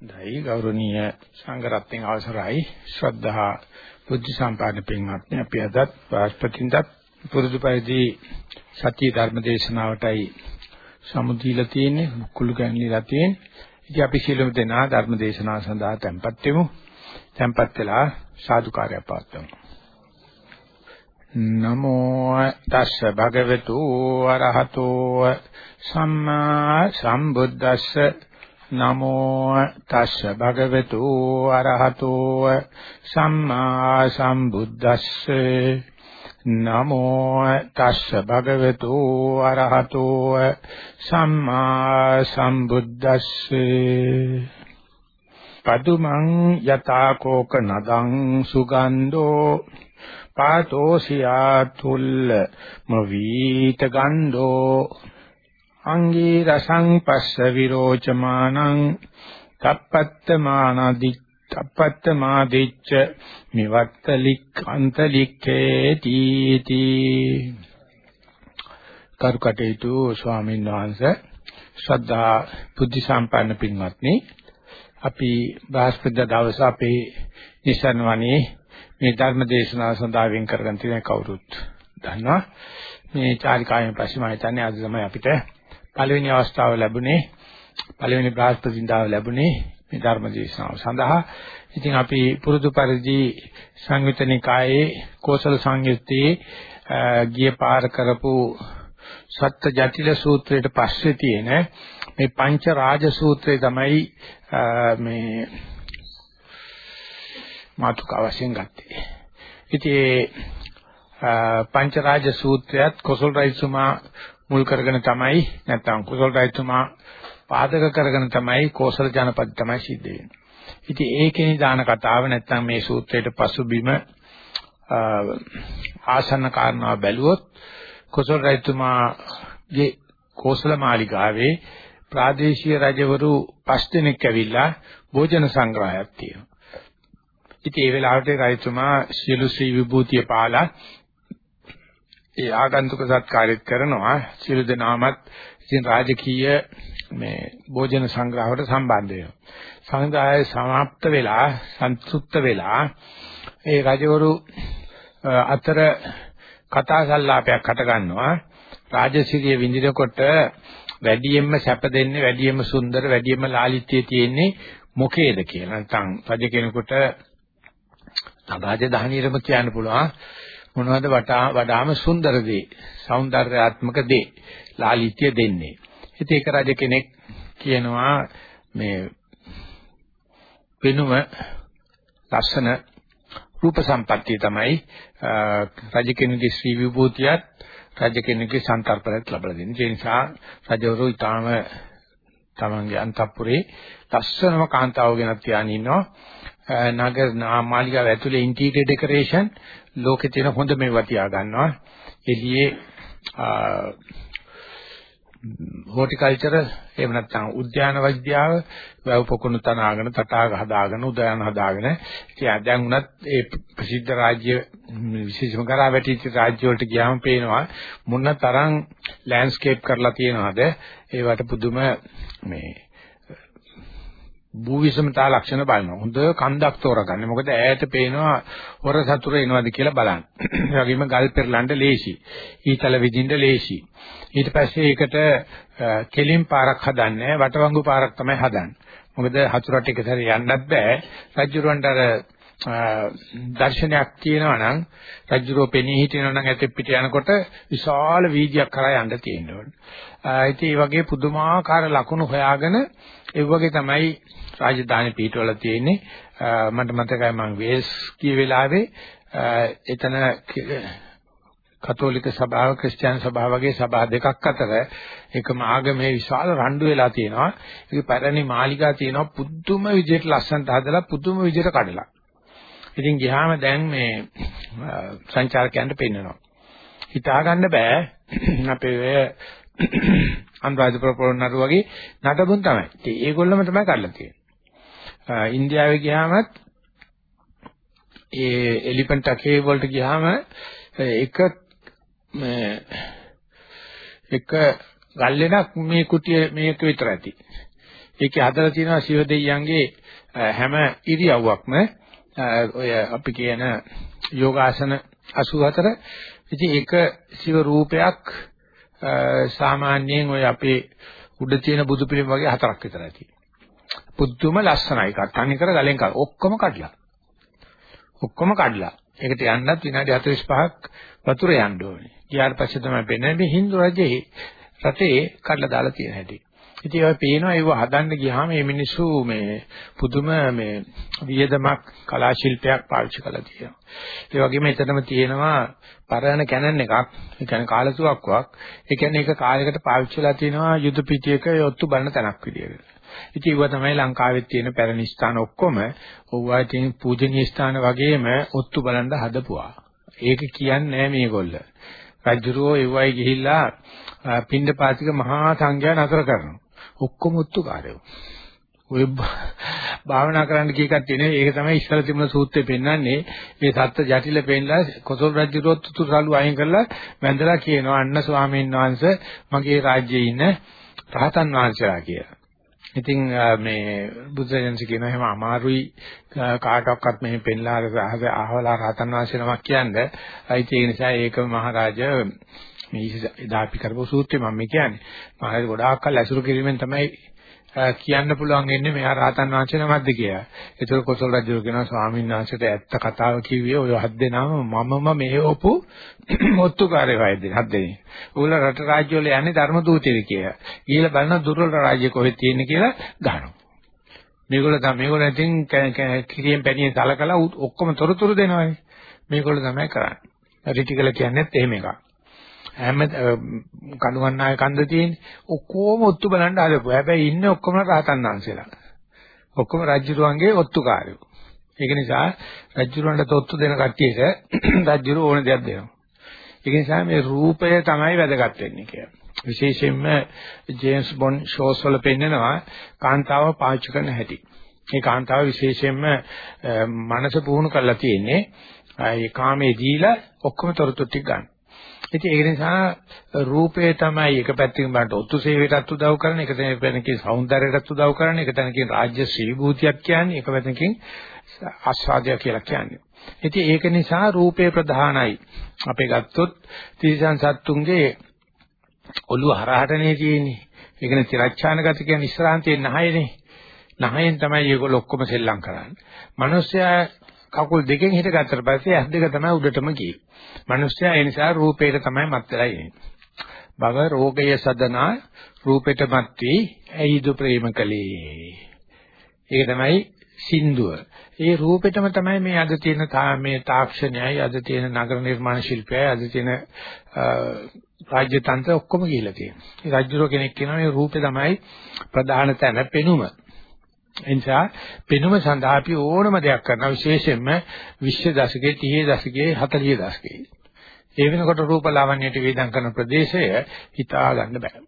දෛ ගෞරවනීය සංඝරත්නයේ අවසරයි. ශ්‍රද්ධා බුද්ධ සම්පන්න පින්වත්නි අපි අදත් වාස්පතින්දත් පුරුදු පරිදි සත්‍ය ධර්ම දේශනාවටයි සමුදීලා තියෙන්නේ මුකුළු ගැන්ලිලා තියෙන්නේ. ඉතින් අපි සියලුම දෙනා ධර්ම දේශනාව සඳහා tempත් වෙමු. tempත් වෙලා සාදුකාරය පවත්වමු. නමෝ තස්ස භගවතු අරහතෝ සම්මා සම්බුද්දස්ස නමෝ තස්ස භගවතු අරහතෝ සම්මා සම්බුද්දස්ස. නමෝ තස්ස භගවතු අරහතෝ සම්මා සම්බුද්දස්ස. පදුමං යතා කෝක නදං සුගන්ධෝ. පාතෝසියා තුල්ල මවීත ගන්ධෝ. අංගී රසං පස්ස විරෝචමානං තප්පත්තමානදි තප්පත්තමාදිච්ච මිවත්තලික් අන්තලික්ඛේති තී කරුකටේතු ස්වාමීන් වහන්සේ ශ්‍රද්ධා බුද්ධ සම්පන්න පින්වත්නි අපි බ්‍රහස්පති දවස අපේ නිසන් වනේ මේ ධර්ම දේශනාව සඳහා වෙන් කරගෙන තියෙන කවුරුත් දන්නවා. මේ චාරිකාවෙන් පස්සේ මම හිතන්නේ අද තමයි අපිට පළවෙනි අවස්ථාව ලැබුණේ පළවෙනි බ්‍රහස්පතින්දාව ලැබුණේ මේ ධර්ම දේශනාව සඳහා. ඉතින් අපි පුරුදු පරිදි සංයුතනිකායේ කෝසල සංයුත්තේ ගිය පාර කරපු සත්‍ය ජටිල සූත්‍රයට පස්සේ තියෙන මේ පංච රාජ සූත්‍රය තමයි මේ මාතුකා වශයෙන් ගත්තේ. ඉතින් පංච රාජ සූත්‍රයත් කොසල් රජතුමා මුල් කරගෙන තමයි නැත්නම් කුසල රජතුමා පාදක කරගෙන තමයි කෝසල ජනපද තමයි සිද්ධ වෙන්නේ. ඉතින් ඒකේ දාන කතාව නැත්නම් මේ සූත්‍රයට පසුබිම ආසන්න කාරණා බැලුවොත් කුසල රජතුමාගේ කෝසල මාලිගාවේ ප්‍රාදේශීය රජවරු පස් දෙනෙක් ඇවිල්ලා භෝජන සංග්‍රහයක් තියෙනවා. ඉතින් ඒ වෙලාවට රජතුමා සියලු ශ්‍රී විභූතිය පාලා ඒ ආගන්තුක සත්කාරයත් කරනවා සියලු දෙනාමත් ඉතින් රාජකීය මේ භෝජන සංග්‍රහවට සම්බන්ධ වෙනවා. සංග්‍රහය સમાપ્ત වෙලා සන්තුෂ්ත වෙලා ඒ රජවරු අතර කතා සංලාපයක් හට ගන්නවා. රාජසිරිය විඳිනකොට වැඩියෙන්ම සැප දෙන්නේ වැඩියෙන්ම සුන්දර වැඩියෙන්ම ලාලිත්‍ය තියෙන්නේ මොකේද කියලා. නැත්නම් රජ කෙනෙකුට අභාජ දහනියරම කියන්න පුළුවන්. මොනවද වටා වඩාම සුන්දර දේ సౌందర్యාත්මක දේ ලාලිත්‍ය දෙන්නේ. ඉතින් ඒක රජ කෙනෙක් කියනවා මේ වෙනුම ලස්සන රූප සම්පත්තිය තමයි රජ කෙනෙකුගේ ශ්‍රී විභූතියත් රජ කෙනෙකුගේ සංකල්පයක් ලැබලා දෙන්නේ. ඒ නිසා රජවරු ඊටාම තමන්ගේ අන්තපුරේ ලස්සනම කාන්තාව ගැන තියාගෙන ඉන්නවා නගර මාලිගාව ඇතුලේ ඉන්ටීරියර් ඩෙකරේෂන් ලෝකේ තියෙන හොඳ මේවා තියා ගන්නවා. එළියේ හෝටිකල්චර් එහෙම නැත්නම් උද්‍යාන විද්‍යාව වැව් පොකුණු තනාගෙන තටාක හදාගෙන උද්‍යාන හදාගෙන. ඉතින් දැන් උනත් ඒ ප්‍රසිද්ධ රාජ්‍ය විශේෂම කරා වැටිච්ච රාජ්‍ය වලට ගියාම පේනවා මොන තරම් ලෑන්ඩ්ස්කේප් කරලා තියෙනවද? ඒවට පුදුම මේ භූවිෂමතා ලක්ෂණ බලනවා. හොඳ කන්දක් තෝරගන්න. මොකද ඈත පේනවා හොර සතුර එනවද කියලා බලන්න. ඒ වගේම ගල් පෙරලන්න ලේසි. ඊතල විදින්න ලේසි. ඊට පස්සේ ඒකට කෙලින් පාරක් හදන්නේ වටවංගු පාරක් තමයි හදන්නේ. මොකද හතුරට එක සැරේ යන්නත් බෑ. රජුරවන්ට අර දර්ශනයක් තියෙනවා නම් රජුරෝ පෙනී හිටිනවා නම් ඇතෙ පිට යනකොට විශාල වීදියක් කරා යන්න තියෙනවා. ඉතින් මේ වගේ පුදුමාකාර ලකුණු හොයාගෙන ඒ වගේ තමයි රාජධානි පිටවල තියෙන්නේ. මට මතකයි මම වේල්ස් කිය වෙලාවේ එතන කතෝලික සභාව ක්‍රිස්තියානි සභාව වගේ සභා දෙකක් අතර එකම ආගමේ විශාල රණ්ඩු වෙලා තියෙනවා. ඒක පැරණි මාලිගා තියෙනවා පුදුම විදිහට ලස්සනට හදලා පුදුම විදිහට කඩලා. ඉතින් ගියාම දැන් මේ සංචාරකයන්ට පෙන්නනවා. හිතා ගන්න බෑ අපේ අනුරාධපුර පොළොන්නරු වගේ නටබුන් තමයි. ඉතින් ඒගොල්ලම තමයි කරලා තියෙන්නේ. ඉන්දියාවේ ගියාමත් ඒ එලිෆන්ට් අකේ වලට ගියාම එක එක ගල්ලෙනක් මේ කුටිය මේක විතර ඇති. ඒකේ හදලා තියෙනවා ශිව දෙයියන්ගේ හැම ඉරියව්වක්ම ඔය අපි කියන යෝගාසන 84 ඉතින් ඒක ශිව රූපයක් සාමාන්‍යයෙන් ඔය අපේ උඩ තියෙන බුදු පිළිම වගේ හතරක් විතරයි තියෙන්නේ. පුදුම ලස්සනයි. කට්ටන්නේ කර ගලෙන් කර ඔක්කොම කඩලා. ඔක්කොම කඩලා. ඒකට යන්නත් විනාඩි 45ක් වතුර යන්න ඕනේ. ඊට පස්සේ තමයි පෙනෙන්නේ මේ හින්දු රජේ රටේ කඩලා දාලා තියෙන හැටි. ඉතින් ඒවා පේනවා ඒව හදන්න ගියාම මේ මිනිස්සු මේ පුදුම මේ වියදමක් කලා ශිල්පයක් පාවිච්චි කරලා තියෙනවා. ඒ වගේම එතනම තියෙනවා පරණ කැනන් එකක්. ඒ කියන්නේ කාලසුවක්වක්. ඒ කියන්නේ ඒක කාලයකට පාවිච්චි වෙලා තියෙනවා යුද පිටියක යොත්තු බලන තැනක් විදියට. ඉතින් ඒවා තමයි ලංකාවේ තියෙන පැරණි ස්ථාන ඔක්කොම ඕවා තියෙන පූජනීය ස්ථාන වගේම ඔත්තු බලන්න හදපුවා. ඒක කියන්නේ නෑ මේගොල්ල. රජුරෝ ඒවයි ගිහිල්ලා පින්ඩපාතික මහා සංඝයා නතර කරනවා. ඔක්කොම උත්තුකාරයෝ. ඔය භාවනා කරන්න කී කට්ටිය නෙවෙයි ඒක තමයි ඉස්සර තිබුණ සූත්‍රේ පෙන්වන්නේ මේ සත්‍ය ජටිල පෙන්ලා කොසල් රජුරොත් තුතුසලු අයින් කරලා වැඳලා කියනවා අන්න ස්වාමීන් වහන්සේ මගේ රාජ්‍යයේ ඉන්න රහතන් වහන්සේලා කියලා. ඉතින් මේ බුදුසසුන කියන හැම අමාරුයි කාටවත් මේ පෙන්ලා අහවලා රහතන් වහන්සේ නමක් කියන්නේ. ඒ නිසා ඒක මහරජා මේ එදා අපි කරපු සූත්‍රය මම කියන්නේ. මම ගොඩාක් කල් ඇසුරු කිරීමෙන් තමයි කියන්න පුළුවන් වෙන්නේ මෙහා රහතන් වහන්සේ නමක්ද කියලා. ඒතර කොසල් රජු කියනවා ස්වාමීන් වහන්සේට ඇත්ත කතාව කිව්වේ ඔය හත් දෙනාම මමම මෙහෙවපු මොත්තුකාරය වයිද හත් දෙනෙක්. උගල රට රාජ්‍ය වල යන්නේ ධර්ම දූතයෙක් කියලා. ඊළ බලන දුර්වල රාජ්‍ය කොහෙද තියෙන්නේ කියලා ගහනවා. මේගොල්ලෝ තමයි මේගොල්ලෝ ඉතින් කිරියෙන් පැණියෙන් සලකලා ඔක්කොම තොරතුරු දෙනවානේ. මේගොල්ලෝ තමයි කරන්නේ. රිටිකල කියන්නේත් එහෙම එකක්. හැම කණුවන්නාය කන්ද තියෙන්නේ ඔක්කොම ඔත්තු බලන්න හදපුවා. හැබැයි ඉන්නේ ඔක්කොම රහතන් වහන්සේලා. ඔක්කොම රජුරුවන්ගේ ඔත්තුකාරයෝ. ඒක නිසා රජුරුවන්ට ඔත්තු දෙන කට්ටියට රජුරු ඕන දෙයක් දෙනවා. ඒක නිසා මේ රූපය තමයි වැදගත් වෙන්නේ කියලා. විශේෂයෙන්ම ජේම්ස් බොන්ඩ් ෂෝස් වල පෙන්නනවා කාන්තාව පාවිච්චි කරන හැටි. මේ කාන්තාව විශේෂයෙන්ම මනස පුහුණු කරලා තියෙන්නේ ඒ කාමයේ දීලා ඔක්කොම තොරතුරු ටික ගන්න. ඉතින් ඒ නිසා රූපේ තමයි එක පැත්තකින් බලන්න ඔත්තු සේවයටත් උදව් කරන එක තැනකින් సౌందර්යයටත් උදව් කරන එක තැනකින් රාජ්‍ය ශ්‍රීභූතියක් කියන්නේ එක පැත්තකින් ආස්වාදය කියලා කියන්නේ. ඉතින් ඒක නිසා රූපේ ප්‍රධානයි. අපේ ගත්තොත් තිරිසන් සත්තුන්ගේ ඔළුව හරහටනේ තියෙන්නේ. ඒකනේ තිරච්ඡාන ගති කියන්නේ ඉස්සරහන් තියෙන නහයනේ. නහයෙන් තමයි මේගොල්ලෝ ඔක්කොම සෙල්ලම් කරන්නේ. මිනිස්සයා කකුල් දෙකෙන් හිට ගත්තට පස්සේ ඇස් දෙක තමයි උඩටම ගියේ. මිනිස්සයා ඒ නිසා රූපේට තමයි මත් වෙලා ඉන්නේ. භව රෝගය සදනා රූපෙට මත් වී ඇයිදු ප්‍රේමකලේ. ඒක තමයි සින්දුව. ඒ රූපෙටම තමයි මේ අද තියෙන මේ තාක්ෂණයයි අද තියෙන නගර නිර්මාණ ශිල්පයයි අද තියෙන රාජ්‍ය තන්ත්‍ර ඔක්කොම ගිහිලා තියෙනවා. ඒ රාජ්‍යරෝ කෙනෙක් කියනවා මේ රූපේ තමයි ප්‍රධාන තැන පෙනුම. එනිසා පෙනුම සඳහා අපි ඕනම දෙයක් කරනවා විශේෂයෙන්ම 20 දශකයේ 30 දශකයේ 40 දශකයේ. ඒ වෙනකොට රූප ලාවන්‍යයට වේදම් කරන ප්‍රදේශය හිතා ගන්න බෑ.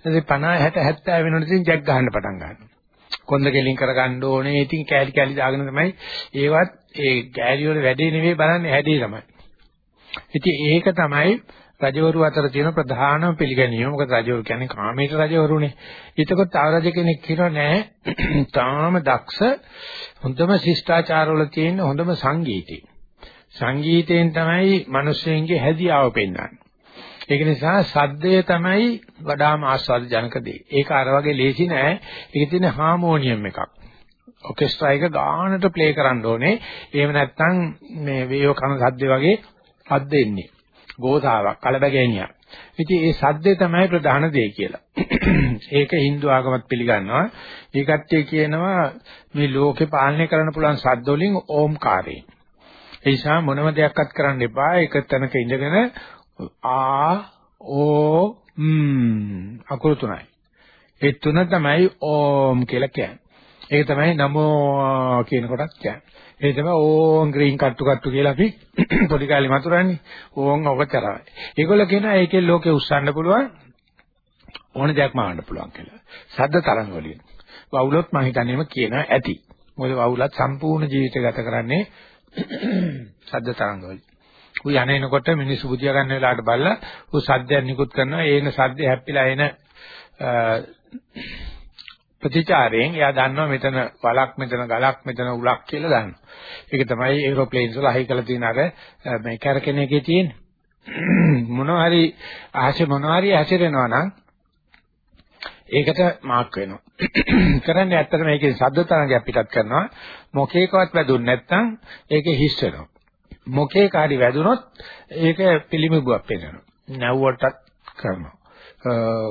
එතකොට 50 60 70 වෙනකොට ඉතින් ජැක් ගහන්න පටන් ගන්නවා. කොන්ද කෙලින් කර ගන්න ඕනේ. ඉතින් කෑලි කෑලි දාගෙන තමයි ඒවත් ඒ කෑලි වල වැඩේ නෙවෙයි බලන්නේ හැදී තමයි. ඉතින් ඒක තමයි රජවරු අතර තියෙන ප්‍රධානම පිළිගැනීම. මොකද රජවරු කියන්නේ කාමීට රජවරුනේ. එතකොට තව රජ කෙනෙක් කියනවා නෑ. තාම දක්ෂ හොඳම ශිෂ්ටාචාරවල තියෙන හොඳම සංගීතය. සංගීතයෙන් තමයි මිනිස්සුන්ගේ හැදියාව පෙන්වන්නේ. ඒක නිසා සද්දය තමයි වඩාම ආස්වාද ජනක දේ. ඒක අර වගේ ලේසි නෑ. ඒකේ තියෙන හාමෝනියම් එකක්. ඔකෙස්ට්‍රා එක ගානට ප්ලේ කරන්න ඕනේ. එහෙම නැත්නම් මේ වේයෝ කන සද්ද වගේ සද්ද එන්නේ. ගෝසාවක් කලබගෑනියක්. ඉතින් ඒ සද්දේ තමයි ප්‍රධාන දේ කියලා. ඒක Hindu ආගමත් පිළිගන්නවා. ඒ කට්ටිය කියනවා මේ ලෝකේ පාලනය කරන්න පුළුවන් සද්ද වලින් ඕම්කාරයෙන්. ඒ නිසා මොනම දෙයක්වත් කරන්න එපා. ඒක තැනක ඉඳගෙන ආ ඕ ම් අකුරු තුනයි. ඒ තුන තමයි ඕම් කියලා කියන්නේ. ඒක තමයි නමෝ කියන කොටත් කියන්නේ. ඒ තමයි ඕම් ග්‍රීන් කට්ටු කට්ටු කියලා අපි පොඩි කාලේ මතුරන්නේ. ඕම් ඔබතරයි. ඒගොල්ලෝ කියනවා ඒකේ ලෝකේ උස්සන්න පුළුවන් ඕන දෙයක් මාන්න පුළුවන් කියලා. සද්ද තරංග වලින්. වවුලොත් මම හිතන්නේම කියනවා ඇති. මොකද වවුලත් සම්පූර්ණ ජීවිතය ගත කරන්නේ සද්ද තරංග වලින්. උ යන්නේනකොට මිනිස්සු බුදියා ගන්න වෙලාවට බලලා උ සද්දයක් නිකුත් කරනවා. ඒන සද්ද හැප්පිලා එන ප්‍රතිචාරයෙන් එයා දන්නවා මෙතන වලක් මෙතන ගලක් මෙතන උලක් කියලා දන්නවා. ඒක තමයි ඒරෝප්ලේන්ස් වල හයි කරලා තියෙන අර මේ කැරකෙන එකේ තියෙන මොනවා හරි ආශේ මොනවා හරි හැසිරෙනවා නම් ඒකට මාක් වෙනවා. කරන්නේ ඇත්තට මේකේ ශබ්ද තරංගයක් පිටත් කරනවා. මොකේකවත් වැදුන්නේ නැත්නම් ඒකේ හිස් වෙනවා. මොකේක හරි වැදුනොත් ඒක පිළිමිබුවක් පෙන්වනවා. නැව්වටත් කරනවා.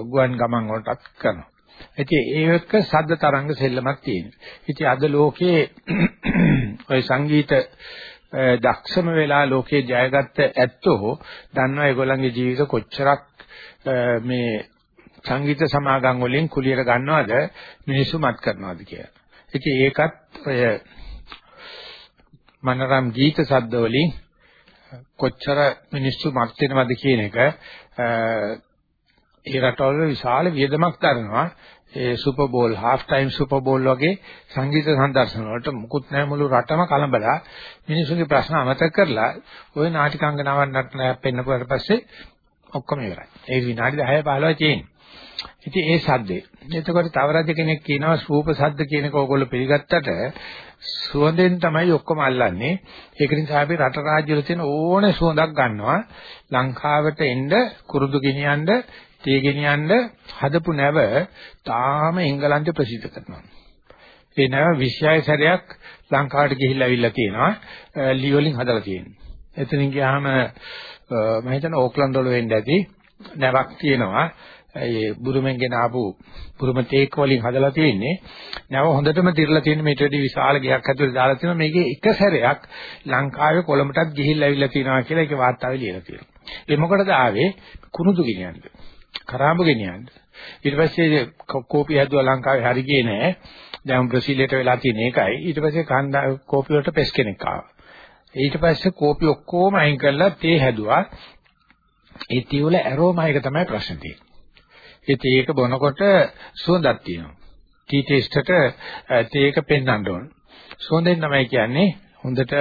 ගුවන් ගමන් වලටත් කරනවා. ඉතින් ඒක ශබ්ද තරංග සෙල්ලමක් තියෙනවා. ඉතින් අද ලෝකයේ ওই සංගීත දක්ෂම වෙලා ලෝකේ ජයගත්ත ඇත්තෝ දන්නවා ඒගොල්ලන්ගේ ජීවිත කොච්චරක් මේ සංගීත සමාගම් වලින් කුලියට ගන්නවද මිනිස්සු මත් කරනවද කියලා. ඉතින් ඒකත් ඔය මනරම් ගීත සද්ද වලින් කොච්චර මිනිස්සු මත් වෙනවද කියන එක ඒ රටවල විශාල වියදමක් දරනවා. ඒ Super Bowl half time Super Bowl වගේ සංගීත සංදර්ශන වලට මුකුත් නැහැ මුළු රටම කලබලා මිනිස්සුගේ ප්‍රශ්න අමතක කරලා ওই නාටිකාංගනාවන් නටන පෙන්නපුවාට පස්සේ ඔක්කොම ඉවරයි. ඒ විනාඩි 10 15 තියෙන්නේ. ඉතින් ඒ සද්දේ. එතකොට තව රජ කෙනෙක් කියනවා සූප සද්ද කියන එක ඕගොල්ලෝ පිළිගත්තට සුවඳෙන් තමයි ඔක්කොම අල්ලන්නේ. ඒක නිසා අපි රට රාජ්‍ය වල තියෙන ඕනේ සුවඳක් ගන්නවා. ලංකාවට එන්න කුරුදු ගෙනියන්න, තේ ගෙනියන්න හදපු නැව තාම එංගලන්තේ ප්‍රසිද්ධ කරනවා. ඒ නැව 26 සැරයක් ලංකාවට ගිහිල්ලා අවිල්ලා තියෙනවා. ලී වලින් හදලා තියෙනවා. එතනින් ගියාම මම හිතන්නේ ඕක්ලන්ඩ් වල වෙන්න ඇති නැවක් තියෙනවා. ඒ බුරුමෙන් ගෙන ආපු බුරුම තේක් වලින් හදලා තියෙන්නේ. නැව හොඳටම දිරලා තියෙන මේට වැඩි විශාල ගයක් ඇතුලේ දාලා තියෙනවා. මේකේ එක සැරයක් ලංකාවේ කොළඹටත් ගිහිල්ලා ඇවිල්ලා තියෙනවා කියලා ඒක වාර්තාවේ ලියලා තියෙනවා. ඒ මොකටද ආවේ? කුණුදු ගෙනියන්න. කරාඹ ගෙනියන්න. ඊට පස්සේ කෝපි හැදුවා ලංකාවේ හරි ගියේ නෑ. දැන් බ්‍රසීලයට වෙලා තියෙන එකයි. ඊට පස්සේ කන්දා කෝපි වලට පෙස් කෙනෙක් ආවා. ඊට පස්සේ කෝපි ඔක්කොම අයින් කරලා තේ හැදුවා. ඒ තේ වල ඇරෝමා එක තමයි ප්‍රශ්නේ තියෙන්නේ. ඒ තේක බොනකොට සුවඳක් තියෙනවා. ටී ටේස්ට්ට තේක පෙන්වන්න ඕන. සුවඳෙන් තමයි කියන්නේ හොඳට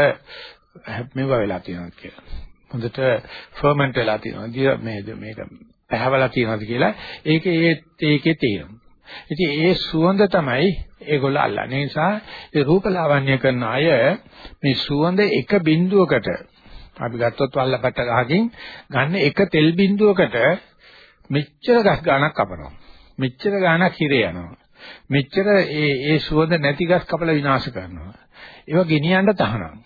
මෙව වෙලා තියෙනවා කියලා. හොඳට ෆර්මන්ට් වෙලා තියෙනවා. මේ මේක පැහැවලා තියෙනවාද කියලා ඒකේ ඒ තේකේ තියෙනවා. ඉතින් ඒ සුවඳ තමයි ඒගොල්ලෝ අල්ලන්නේ. ඒ නිසා ඒ රූපලාවන්‍ය කරන අය මේ සුවඳ එක බිඳුවකට අපි ගත්තොත් වල්ලපට්ට ගහකින් ගන්න එක තෙල් බිඳුවකට මෙච්චර ගස් ගානක් කපනවා. මෙච්චර ගානක් හිරේ යනවා. මෙච්චර ඒ ඒ සුවඳ නැති ගස් කපලා විනාශ කරනවා. ඒවා ගෙනියන්න තහනම්.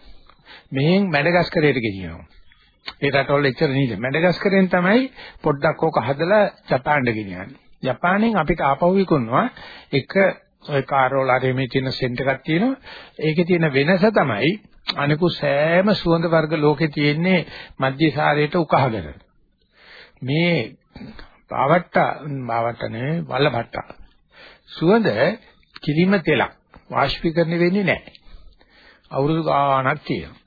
මෙහෙන් මැඩගස්කරයට ගෙනියනවා. ඒ රටවල එච්චර නීද. මැඩගස්කරෙන් තමයි පොඩ්ඩක් ඕක හදලා ජපානට ගෙනියන්නේ. ජපානයෙන් අපිට ආපහු විකුණනවා එක ඔය කාරෝල ආරේ මේ තියෙන සෙන්ට් එකක් තියෙනවා. ඒකේ තියෙන වෙනස තමයි අනිකු සෑම සුවඳ වර්ග ලෝකේ තියෙන්නේ මධ්‍යසාරයට උකහගෙන. මේ පාවට්ට පාවට්ට නෙවෙයි වල්ලපට්ට. සුවඳ කිලිම තෙලක් වාෂ්පීකරණය වෙන්නේ නැහැ. අවුරුදු ගාණක් තියෙනවා.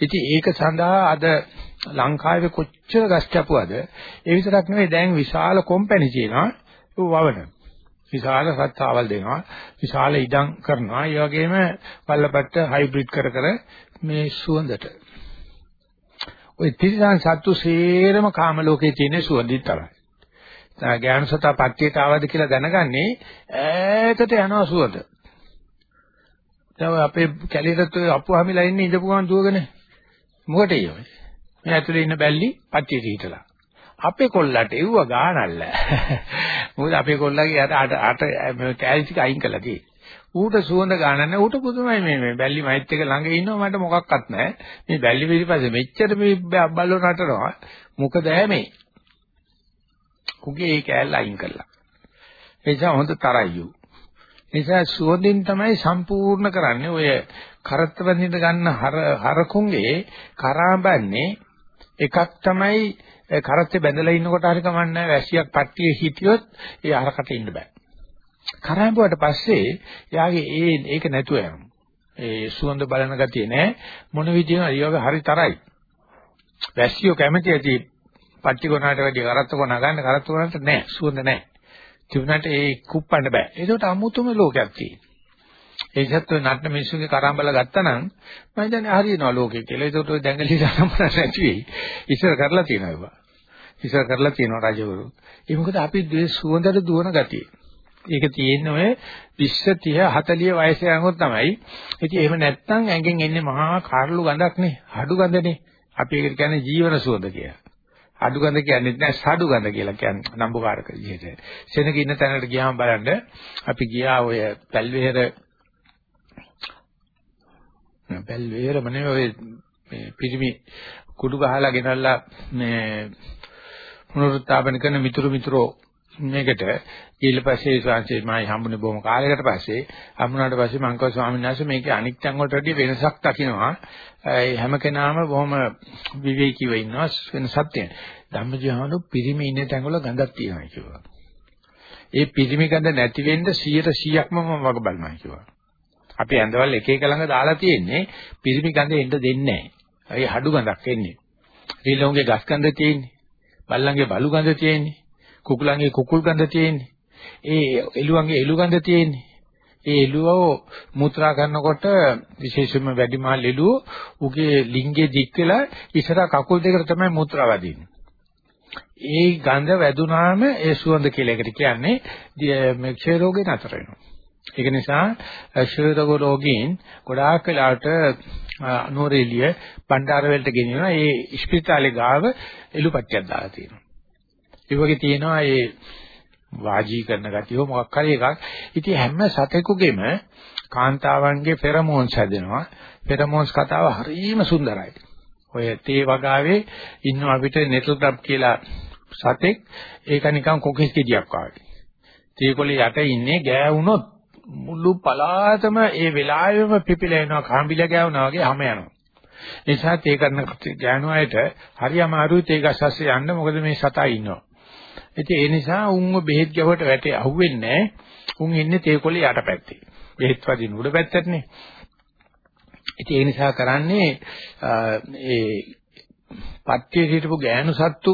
ඉතින් ඒක සඳහා අද ලංකාවේ කොච්චර ගස් කැපුවද ඒ විතරක් නෙවෙයි දැන් විශාල කොම්පැනි තියෙනවා වවන. විශාල සත්තාවල් දෙනවා. විශාල ඉඩම් කරනවා. ඒ වගේම පල්ලපට්ට හයිබ්‍රිඩ් කර කර මේ සුවඳට. ওই තිරිසන් සත්තු සේරම කාම ලෝකේ තියෙන සුවඳින් තමයි. ඥාන සතා පත්‍යයට ආවද කියලා දැනගන්නේ ඈතට යනවා සුවඳ. දැන් අපේ කැලියට අපුහමිලා ඉන්නේ ඉඳපු ගමන් දුවගෙන මොකටද යන්නේ? මේ ඇතුලේ ඉන්න බැල්ලි පත්‍යයට හිටලා. අපේ කොල්ලට එව්ව ගානල්ල. මොකද අපේ කොල්ලගේ අර අට අට කැලි ටික අයින් කළා තියෙන්නේ. ඌට සුවඳ ගානක් නැහැ. ඌට පුදුමයි මේ මේ බැල්ලි මයිත් එක ළඟ ඉන්නවා මට මොකක්වත් නැහැ. මේ බැල්ලි පිටිපස්සේ මෙච්චර මේ බල්ලෝ නටනවා. මොකද මේ? කුගේ ඒ කෑල්ල අයින් කළා. ඒ නිසා හොඳ තරයියු. ඒ නිසා සුවඳින් තමයි සම්පූර්ණ කරන්නේ ඔය කරත්ත බඳින්න ගන්න හර හරකුන්ගේ කරාඹන්නේ එකක් තමයි කරත්තේ බැඳලා ඉන්නකොට හරි කමන්නේ වැසියක් පට්ටියේ හිටියොත් ඒ අරකට ඉන්න බෑ. කරාඹුවට පස්සේ යාගේ ඒ ඒක නැතුව යනවා. ඒ සුවඳ බලන ගතිය නෑ මොන විදියෙම ඊයෝගේ හරි තරයි. වැසියෝ කැමති ඇති පට්ටි කොනකට වැඩි කරත්ත කොන ගන්න කරත්ත කොනට නෑ සුවඳ නෑ. තිබුණාට ඒ කුප්පන්න බෑ. ඒකට අමුතුම ලෝකයක් තියෙනවා. ඒකත් ඔය නටන මිනිස්සුගේ කරාඹල ගත්තනම් මම හිතන්නේ හරියනවා ලෝකේ කියලා. ඒකට ඔය දැඟලි ගන්න නැති වෙයි. ඉස්සර කරලා තියෙනවා ඒවා. ඉස්සර කරලා තියෙනවා රජවරු. ඒ මොකද අපි ද්වේ සුවඳට දුවන ගතිය. ඒක තියෙන්නේ ඔය 20 30 40 වයසේ යනකොට තමයි. ඉතින් එහෙම නැත්නම් ඇඟෙන් එන්නේ මහා කාර්ලු ගඳක් නේ. හඩු ගඳනේ. අපි ඒකට කියන්නේ ජීවන සුවඳ කියලා. අඩු ගඳ කියන්නේ නැහැ සාඩු ගඳ කියලා කියන්නේ නම්බුකාරක විදිහට. සෙනග ඉන්න තැනකට ගියාම බලන්න අපි ගියා ඔය පැල්වෙහෙර පැල්වෙහෙරම නෙවෙයි ඔය මේ පිරිමි කුඩු ගහලා ගෙනල්ලා මේ පුනරුත්ථාපන කරන මිතුරු මිතුරෝ මේකට ඊට පස්සේ ස්වාමීන් මයි හම්බුනේ බොහොම කාලයකට පස්සේ. හම්බුනාට පස්සේ මං කිව්වා ස්වාමීන් වහන්සේ මේකේ අනික් තැන් වලට වඩා වෙනසක් දකින්නවා ඒ හැම කෙනාම බොහොම විවේකීව ඉන්නවා වෙනසක් තියෙන ධම්මජීවහනු පිරිමි ඉන්න තැන් වල ගඳක් තියෙනවා කිව්වා. ඒ පිරිමි ගඳ නැති වෙන්න 100%ක්ම මම වග බලනවා කිව්වා. අපි ඇඳවල එක එක ළඟ දාලා තියෙන්නේ පිරිමි ගඳ එන්න දෙන්නේ නැහැ ඒ හඩු ගඳක් එන්නේ ඊළඟේ ගස් ගඳ තියෙන්නේ බල්ලන්ගේ බලු ගඳ තියෙන්නේ කුකුලන්ගේ කුකුල් ගඳ තියෙන්නේ. ඒ එළුවන්ගේ එළු ගඳ තියෙන්නේ. ඒ එළුවෝ මුත්‍රා කරනකොට විශේෂයෙන්ම වැඩිමහල් එළුවෝ උගේ ලිංගයේ දික් වෙලා ඉස්සර කකුල් දෙකට තමයි මුත්‍රා වදින්නේ. ඒ ගඳ වැදුනාම ඒ සුවඳ කියලා එකට කියන්නේ මේ ක්ෂය රෝගේ නතර වෙනවා. ඒක නිසා ක්ෂය රෝග රෝගීන් ගොඩාක් වෙලාවට අනෝරේලිය බණ්ඩාර වලට ගෙනියනවා. ඒ ස්පිරිතාලේ ගාව එළුපට්ටියක් දාලා තියෙනවා. ඒ වගේ තියෙනවා ඒ වාජී කරන ගතිය මොකක් හරි එකක්. ඉතින් හැම සතෙකුගේම කාන්තාවන්ගේ ෆෙරමෝන්ස් හැදෙනවා. ෆෙරමෝන්ස් කතාව හරිම සුන්දරයි. ඔය තේ වගාවේ ඉන්න අපිට නෙටල්ටප් කියලා සතෙක් ඒක නිකන් කොකිස් ගෙඩියක් වගේ. තේකොලේ යට ඉන්නේ ගෑවුනොත් මුළු පලාතම ඒ වෙලාවෙම පිපිලා එනවා කාම්බිලා ගෑවුනා වගේ හැම යනවා. ඒ නිසා තේ කරන ගෑනු අයට හරි අමාරුයි තේ ගස්සස්සේ යන්න මොකද මේ සතා ඉන්නවා. ඉතින් ඒ නිසා උන්ව බෙහෙත් ගැහුවට වැටේ අහුවෙන්නේ නැහැ. උන් ඉන්නේ තේකොළේ යටපැත්තේ. බෙහෙත් වදින උඩ පැත්තටනේ. ඉතින් ඒ නිසා කරන්නේ ඒ පත්‍ය හිටපු ගෑනු සත්තු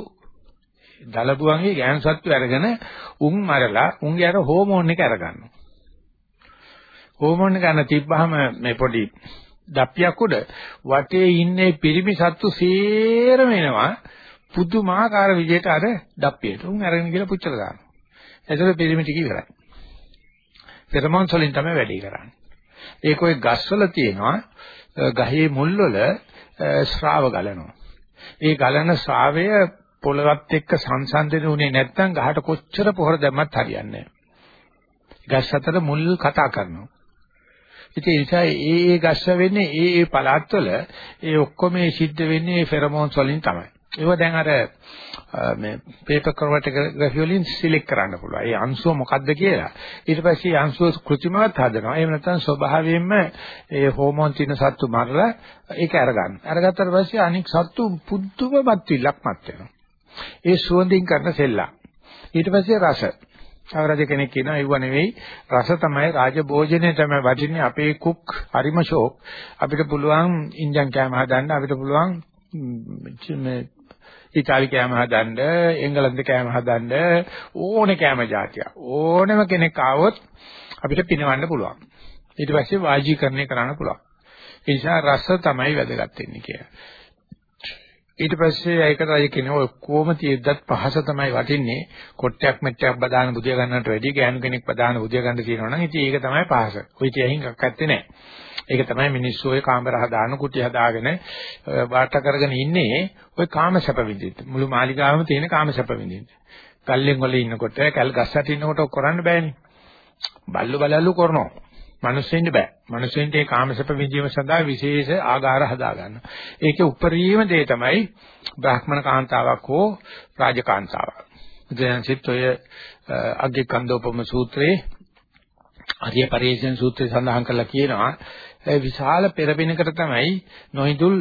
දලබුවන්ගේ ගෑනු සත්තු අරගෙන උන් මරලා උන්ගේ අර හෝමෝන් එක අරගන්නවා. හෝමෝන් එක ගන්න තිබ්බහම මේ පොඩි දප්පියක් උඩ වටේ ඉන්නේ පිරිමි සත්තු සේරම එනවා පුදුමාකාර විදිහට අර ඩප්පියට උන් අරගෙන ගිහලා පුච්චලා දානවා. එතකොට පිරිමි ටික ඉවරයි. පෙරමෝන් වලින් තමයි වැඩි කරන්නේ. ඒක ඔය ගස්වල තියෙනවා ගහේ මුල්වල ශ්‍රාව ගලනවා. ඒ ගලන ශ්‍රාවය පොළවත් එක්ක සංසන්දනය වුණේ නැත්නම් ගහට කොච්චර පොහොර දැම්මත් හරියන්නේ නැහැ. ගස් අතර මුල් කතා කරනවා. ඉතින් ඒ නිසා ඒ ඒ ගස්ස වෙන්නේ ඒ ඒ පළාත්වල ඒ ඔක්කොම සිද්ධ වෙන්නේ ෆෙරමෝන්ස් වලින් තමයි. ඒව දැන් අර මේ පේපර් ක්‍රොමැටෝග්‍රැෆි වලින් සිලෙක්ට් කරන්න පුළුවන්. ඒ අංශුව මොකක්ද කියලා. ඊට පස්සේ අංශුව කෘත්‍රිමවත් හදනවා. එහෙම නැත්නම් ස්වභාවයෙන්ම ඒ හෝමෝන් තියෙන සත්තු මරලා ඒක අරගන්න. අරගත්තට පස්සේ අනික් සත්තු පුදුමවත් විලක්මත් වෙනවා. ඒ සුවඳින් කරන සෙල්ලම්. ඊට පස්සේ රස. අවරජ කෙනෙක් කියනවා ඒව නෙවෙයි රස තමයි රාජ භෝජනේ තමයි වටින්නේ අපේ කුක් හරිම ෂෝක් අපිට පුළුවන් ඉන්ජන් කෑම හදන්න අපිට පුළුවන් මේ ඉතාලි කෑම හදන්න, එංගලන්ත කෑම හදන්න ඕනේ කෑම જાතිය. ඕනෙම කෙනෙක් ආවොත් අපිට පිනවන්න පුළුවන්. ඊට පස්සේ වාජීකරණය කරන්න පුළුවන්. ඒ නිසා රස තමයි වැදගත් වෙන්නේ කියලා. ඊට පස්සේ ඒකට අය කියනවා ඔක්කොම තියෙද්දත් පහස තමයි වටින්නේ කොට්ටයක් මෙට්ටයක් බදාන බුදිය ගන්නට වැඩිය ගෑනු කෙනෙක් බදාන බුදිය ගන්න තියෙනවා නම් ඉතින් ඒක තමයි පහස. ඔය තියහින් එකක් ඇත්තේ නැහැ. ඒක තමයි මිනිස්සු ඔය කාමර හදාන කුටි හදාගෙන වාට කරගෙන ඉන්නේ ඔය කාමසප විදිහට. මුළු මාලිගාවම තියෙන කාමසප විදිහට. කල්ලෙන් වල ඉන්නකොට කල් ගස්සට ඉන්නකොට කරන්න බෑනේ. බල්ලු බලල්ලු කරනවා. මිනිස්සුන්ට බෑ. මිනිස්සුන්ට ඒ කාමසප විඳීම සඳහා විශේෂ ආගාර හදා ගන්න. ඒකේ උපරිම දේ තමයි බ්‍රාහ්මණ කාන්තාවක් හෝ රාජකාන්තාවක්. දැන් සිත් ඔය අග්ගේ කන්දෝපම සූත්‍රයේ අරිය පරිේෂණ සූත්‍රය සඳහන් කරලා කියනවා විශාල පෙරපිනකට තමයි නොහිඳුල්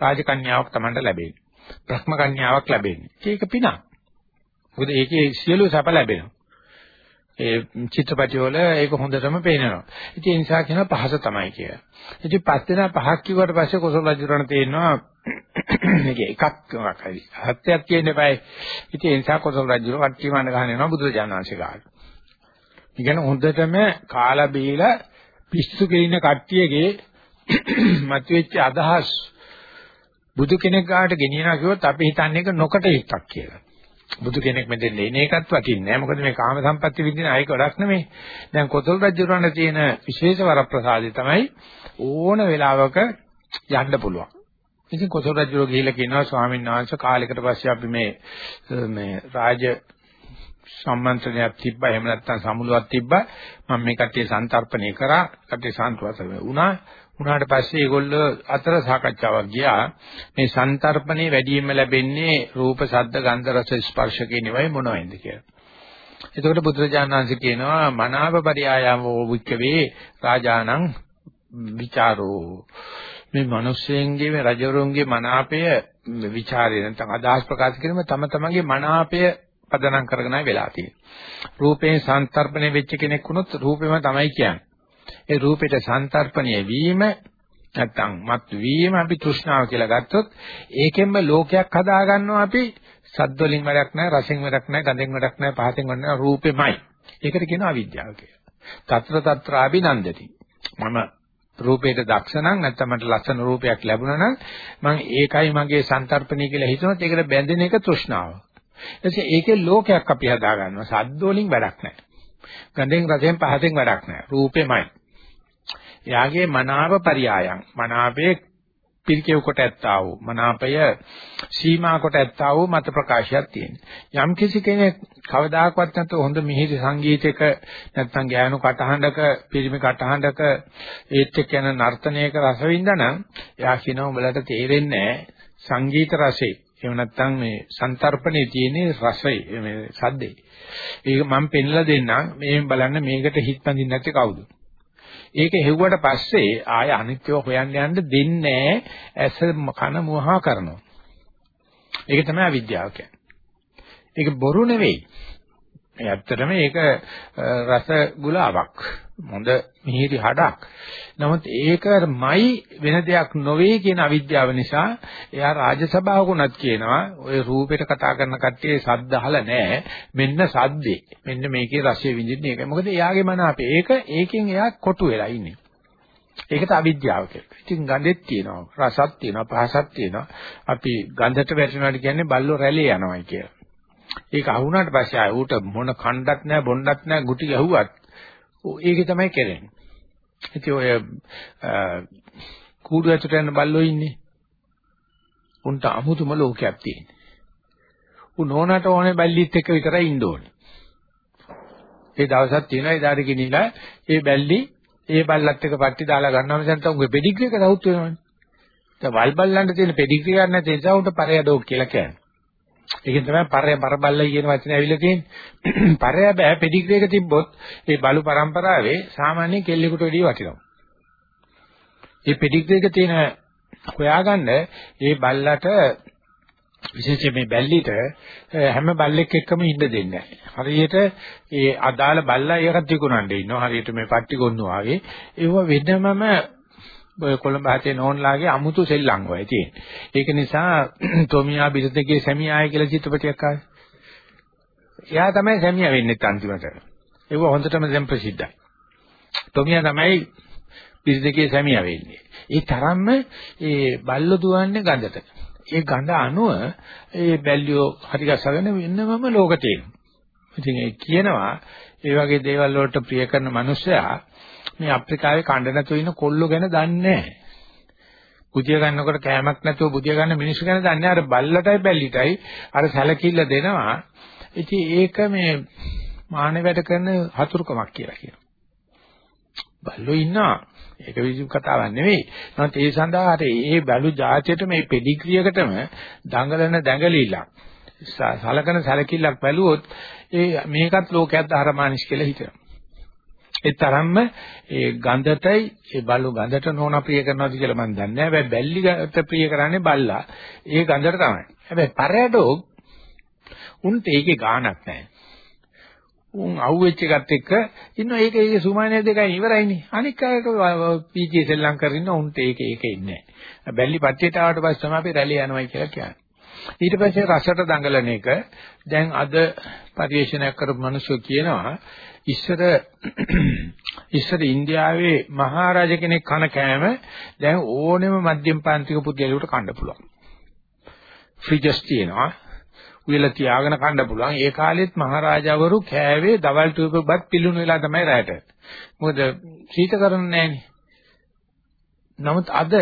රාජකන්‍යාවක් Tamanට ලැබෙන්නේ. බ්‍රහ්ම කන්‍යාවක් ලැබෙන්නේ. ඒක පිනක්. මොකද ඒකේ සියලු සැප ලැබෙනවා. ඒ චිත්‍රපටි වල ඒක හොඳටම පේනවා. ඉතින් ඒ නිසා කියනවා පහස තමයි කියලා. ඉතින් පස් දෙනා පහක් කිව්වට පස්සේ කොසල් රජුරණ තේරෙනවා මේක එකක් මොකක් හරි. හත්යක් තියෙන්න eBay. ඉතින් ඒ නිසා කොසල් රජුර වට්ටිමන්න ගහන යනවා බුදුරජාණන් වහන්සේ ගාවට. ඉගෙන හොඳටම කාලා බීලා පිස්සු කෙලින කට්ටියගේ මතුවෙච්ච අදහස් බුදු කෙනෙක් ගාට ගෙනියනවා කිව්වොත් අපි හිතන්නේ ඒක නොකට හිතක් කියලා. බුදු කෙනෙක් මෙතෙන් එන එකත් වටින්නේ නැහැ. මොකද මේ කාම සම්පatti විඳින අයක වැඩක් නෙමෙයි. දැන් කොතල් රජුරවන්න තියෙන විශේෂ වරප්‍රසාදය තමයි ඕන වෙලාවක යන්න පුළුවන්. ඉතින් කොතල් රජුර ගිහිල්ලා කියනවා ස්වාමීන් වහන්සේ කාලයකට පස්සේ අපි මේ මේ රාජ සම්මන්ත්‍රණයක් තිබ්බා එහෙම නැත්නම් සමුළුවක් තිබ්බා මම මේ කට්ටිය සන්තර්පණය කරා කට්ටිය සාන්තුවස වුණා උනාට පස්සේ ඒගොල්ලෝ අතර සාකච්ඡාවක් ගියා මේ සන්තර්පණේ වැඩියෙන්ම ලැබෙන්නේ රූප ශබ්ද ගන්ධ රස ස්පර්ශ කියන ඒවායි මොනවෙන්ද කියලා. එතකොට බුදුරජාණන් වහන්සේ කියනවා මනාව පරියායම වූවික්කවේ රාජානං විචාරෝ මේ මිනිස්සෙන්ගේ මේ රජවරුන්ගේ මනාපය විචාරය නැත්නම් අදහස් ප්‍රකාශ කිරීම තම තමන්ගේ මනාපය පදනම් කරගෙනයි වෙලා තියෙන්නේ. රූපයෙන් සන්තර්පණය වෙච්ච කෙනෙක් වුණොත් රූපෙම තමයි කියන්නේ. ඒ රූපෙට සන්තර්පණය වීම නැත්තම් මත් වීම අපි තෘෂ්ණාව කියලා ගත්තොත් ඒකෙන්ම ලෝකයක් හදා ගන්නවා අපි සද්ද වලින් වැඩක් නැහැ රසෙන් වැඩක් නැහැ ගඳෙන් වැඩක් නැහැ පහසෙන් වැඩක් නැහැ රූපෙමයි. ඒකට කියනවා අවිද්‍යාව කියලා. తත්‍ර తත්‍රාබිනන්දති. මම රූපයට දක්ෂ නම් නැත්නම් මට ලස්සන රූපයක් ලැබුණා නම් මම ඒකයි මගේ සන්තර්පණය කියලා හිතනොත් ඒකට බැඳෙන එක තෘෂ්ණාව. ඊටසේ ඒකේ ලෝකයක් අපි හදා ගන්නවා. සද්ද වලින් වැඩක් නැහැ. ගඳෙන් රසෙන් පහසෙන් වැඩක් නැහැ. රූපෙමයි. එයාගේ මනාව පරියායන්. මනාපේ පිරිකෙව් කොට ඇත්තා වූ මනාපය සීමා කොට ඇත්තා වූ මත ප්‍රකාශයක් තියෙනවා. යම් කිසි කෙනෙක් කවදාකවත් නැත්නම් හොඳ මිහිරි සංගීතයක නැත්නම් ගෑනු කටහඬක පිරිමි කටහඬක ඒත් එක්ක යන නර්තනයක රස විඳනනම් එයා කියනවා උඹලට තේරෙන්නේ සංගීත රසෙ. එහෙම නැත්නම් මේ සන්තරපණේ තියෙන රසය මේ සද්දේ. ඒක මම පෙන්ලා දෙන්නම්. මේ බලන්න මේකට හිත බඳින්න නැත්තේ කවුද? ඒක හෙව්වට පස්සේ ආය අනිත්‍යව හොයන්න යන්න දෙන්නේ ඇස කන මොහා කරනවා. ඒක තමයි අවිද්‍යාව කියන්නේ. ඒක බොරු නෙවෙයි. ඒ ඇත්තටම ඒක රස ගුලාවක්. හොඳ මිහිරි හඩක්. නමුත් ඒකමයි වෙන දෙයක් නොවේ කියන අවිද්‍යාව නිසා එයා රාජසභාවකුණත් කියනවා ඔය රූපෙට කතා කරන කට්ටිය සද්ද අහලා නැහැ. මෙන්න සද්දේ. මෙන්න මේකේ රසය විඳින්නේ ඒක. මොකද එයාගේ මන අපේ. ඒක ඒකෙන් එයා කොටු වෙලා ඉන්නේ. ඒකට අවිද්‍යාව කියලා. ඉතින් ගඳෙත් තියෙනවා, රසත් තියෙනවා, පහසත් තියෙනවා. අපි ගඳට වැටෙනවාට කියන්නේ බල්ලෝ රැළේ යනවායි කියලා. ඒක අහුණාට පස්සේ ආය ඌට මොන කණ්ඩක් නැහැ, බොණ්ඩක් නැහැ, ගුටි ගැහුවත් ඒකේ තමයි කරන්නේ. ඉතින් ඔය කූඩු ඇතුලට යන බල්ලෝ ඉන්නේ. උන්ට අමුතුම ලෝකයක් තියෙනවා. උන් ඕනට ඕනේ බැල්ලිත් එක්ක විතරයි ඉන්න ඕනේ. ඒ දවසක් තියෙනවා ඒ දාට ගෙනිලා ඒ බැල්ලි ඒ බල්ලත් එක්ක පට්ටි දාලා ගන්නවා මිසක් තව උගේ පෙඩිග්‍රී එක සවුත් වෙනවනේ. දැන් වල් බල්ලන්ට තියෙන පෙඩිග්‍රී ගන්න නැති නිසා උන්ට පරය ඩොග් කියලා කියන්නේ. ඒකෙන් තමයි පරය පරබල්ලයි කියන වචනේ ඇවිල්ලා තියෙන්නේ. පරය බෑ පෙඩිග්‍රී එක තිබ්බොත් ඒ බලු પરම්පරාවේ සාමාන්‍ය කෙල්ලෙකුට වැඩිය වටිනවා. මේ පෙඩිග්‍රී එක තියෙන හොයාගන්න ඒ බල්ලට විශේෂයෙන් මේ බැල්ලිට හැම බල්ලෙක් එක්කම ඉන්න දෙන්නේ නැහැ. හරියට ඒ අදාළ බල්ලා ඒකට විකුණන්න ඉන්නවා. හරියට මේ පට්ටි ගොන්නු වගේ. ඒව වෙනමම කොළඹ හතේ නෝන්ලාගේ අමුතු සෙල්ලම් වයි තියෙන්නේ. ඒක නිසා තොමියා බිරදගේ සැමියාය කියලා චිත්‍රපටයක් ආවේ. එයා තමයි සැමියා වෙන්නේ අන්තිමට. ඒක හොඳටම දැන් ප්‍රසිද්ධයි. තොමියා තමයි බිරදගේ සැමියා වෙන්නේ. ඒ තරම්ම ඒ බල්ල දුවන්නේ ගඳට. ඒ ගඳ අණුව ඒ බැල්ලියෝ හරි ගසගෙන වෙනමම ලෝක තියෙනවා. ඉතින් ඒ කියනවා ඒ වගේ දේවල් වලට ප්‍රිය කරන මිනිස්සයා මේ අප්‍රිකාවේ කණ්ඩ නැතුව ඉන්න කොල්ලෝ ගැන දන්නේ නැහැ. බුදිය ගන්නකොට කෑමක් නැතුව බුදිය ගන්න මිනිස්සු ගැන දන්නේ අර බල්ලටයි බැල්ලිටයි අර සැලකිල්ල දෙනවා. ඉතින් ඒක මේ මානවයට කරන හතුරුකමක් කියලා කියනවා. බල්ලෝ ඉන්නවා. ඒක විසු කතාවක් නෙවෙයි. නමුත් ඒ සඳහා අර ඒ බැලු જાතියට මේ පෙඩිග්‍රියකටම දඟලන දැඟලිලක් සලකන සැලකිල්ලක් බැලුවොත් ඒ මේකත් ලෝකයක් ධර්මානිෂ් කියලා හිතනවා. ඒ තරම්ම ඒ ගඳටයි ඒ බලු ගඳට නෝන ප්‍රිය කරනවාද කියලා මම දන්නේ නැහැ. හැබැයි බැල්ලිට ප්‍රිය කරන්නේ බල්ලා. ඒ ගඳට තමයි. හැබැයි පරයඩොග් උන්ට ඒකේ ගාණක් නැහැ. උන් අවුෙච්ච එකත් එක්ක ඉන්න ඒක ඒකේ සුමානේ දෙකයි ඉවරයිනේ. අනික් අයට පීජේ සෙල්ලම් කරගෙන උන්ට ඒක ඒක ඉන්නේ නැහැ. බැල්ලි පට්ටියට ආවට පස්සේ තමයි අපි රැළි යනවායි කියලා කියන්නේ. ඊට පස්සේ රසට දඟලන එක දැන් අද පරිශනාවක් කරපු මිනිස්සු කියනවා ඉස්සර ඉස්සර ඉන්දියාවේ මහරජ කෙනෙක් කන කෑම දැන් ඕනෙම මධ්‍යම පාන්තික පුද්ගලයෙකුට කන්න පුළුවන්. ෆ්‍රිජස් තියෙනවා. උයලා තියාගෙන කන්න පුළුවන්. ඒ කාලෙත් මහරජාවරු කෑවේ දවල් ටූපබත් පිළුණු වෙලා තමයි රැට. මොකද සීතකරණ නැහැනේ. නමුත් අද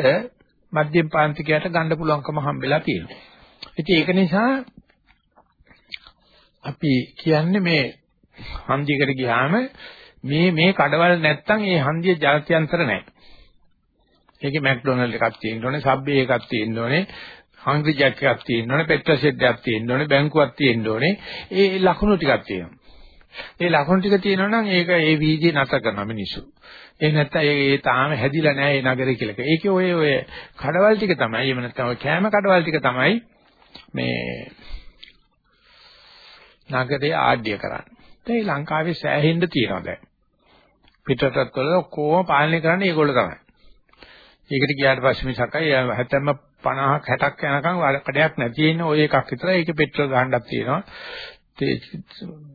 මධ්‍යම පාන්තිකයට ගන්න පුළුවන්කම හම්බෙලා තියෙනවා. ඉතින් ඒක නිසා අපි කියන්නේ මේ හන්දියකට ගියාම මේ මේ කඩවල නැත්තම් ඒ හන්දිය ජාත්‍යන්තර නැහැ. ඒකේ මැක්ඩොනල්ඩ් එකක් තියෙන්න ඕනේ, සබ්වේ එකක් තියෙන්න ඕනේ, හංග්‍රි ජැක් එකක් තියෙන්න ඕනේ, පෙට්‍රල් ෂෙඩ් එකක් තියෙන්න ඕනේ, බැංකුවක් තියෙන්න ඕනේ. ඒ ලකුණු ටිකක් තියෙනවා. ඒ ලකුණු ටික තියෙනවා නම් ඒක ඒ වීදියේ නැත කරන මිනිස්සු. ඒ නැත්තම් ඒ තාම හැදිලා නැහැ ඒ නගරේ කියලා. ඒකේ ඔය ඔය කඩවල් ටික තමයි, එහෙම නැත්නම් ඔය කෑම කඩවල් ටික තමයි මේ නගරේ ආඩ්‍ය කරන්නේ. ඒ ලංකාවේ සෑහෙන්න තියෙනවා දැන්. පිටරටත් වල කොහොම පාලනය කරන්නේ ඒගොල්ලෝ තමයි. ඒකට ගියාට පස්සේ මිසකයි හැතැම්ම 50ක් 60ක් යනකම් කඩයක් නැති ඉන්න ඔය එකක් විතරයි. ඒකේ පෙට්‍රල් ගහන්නක් තියෙනවා.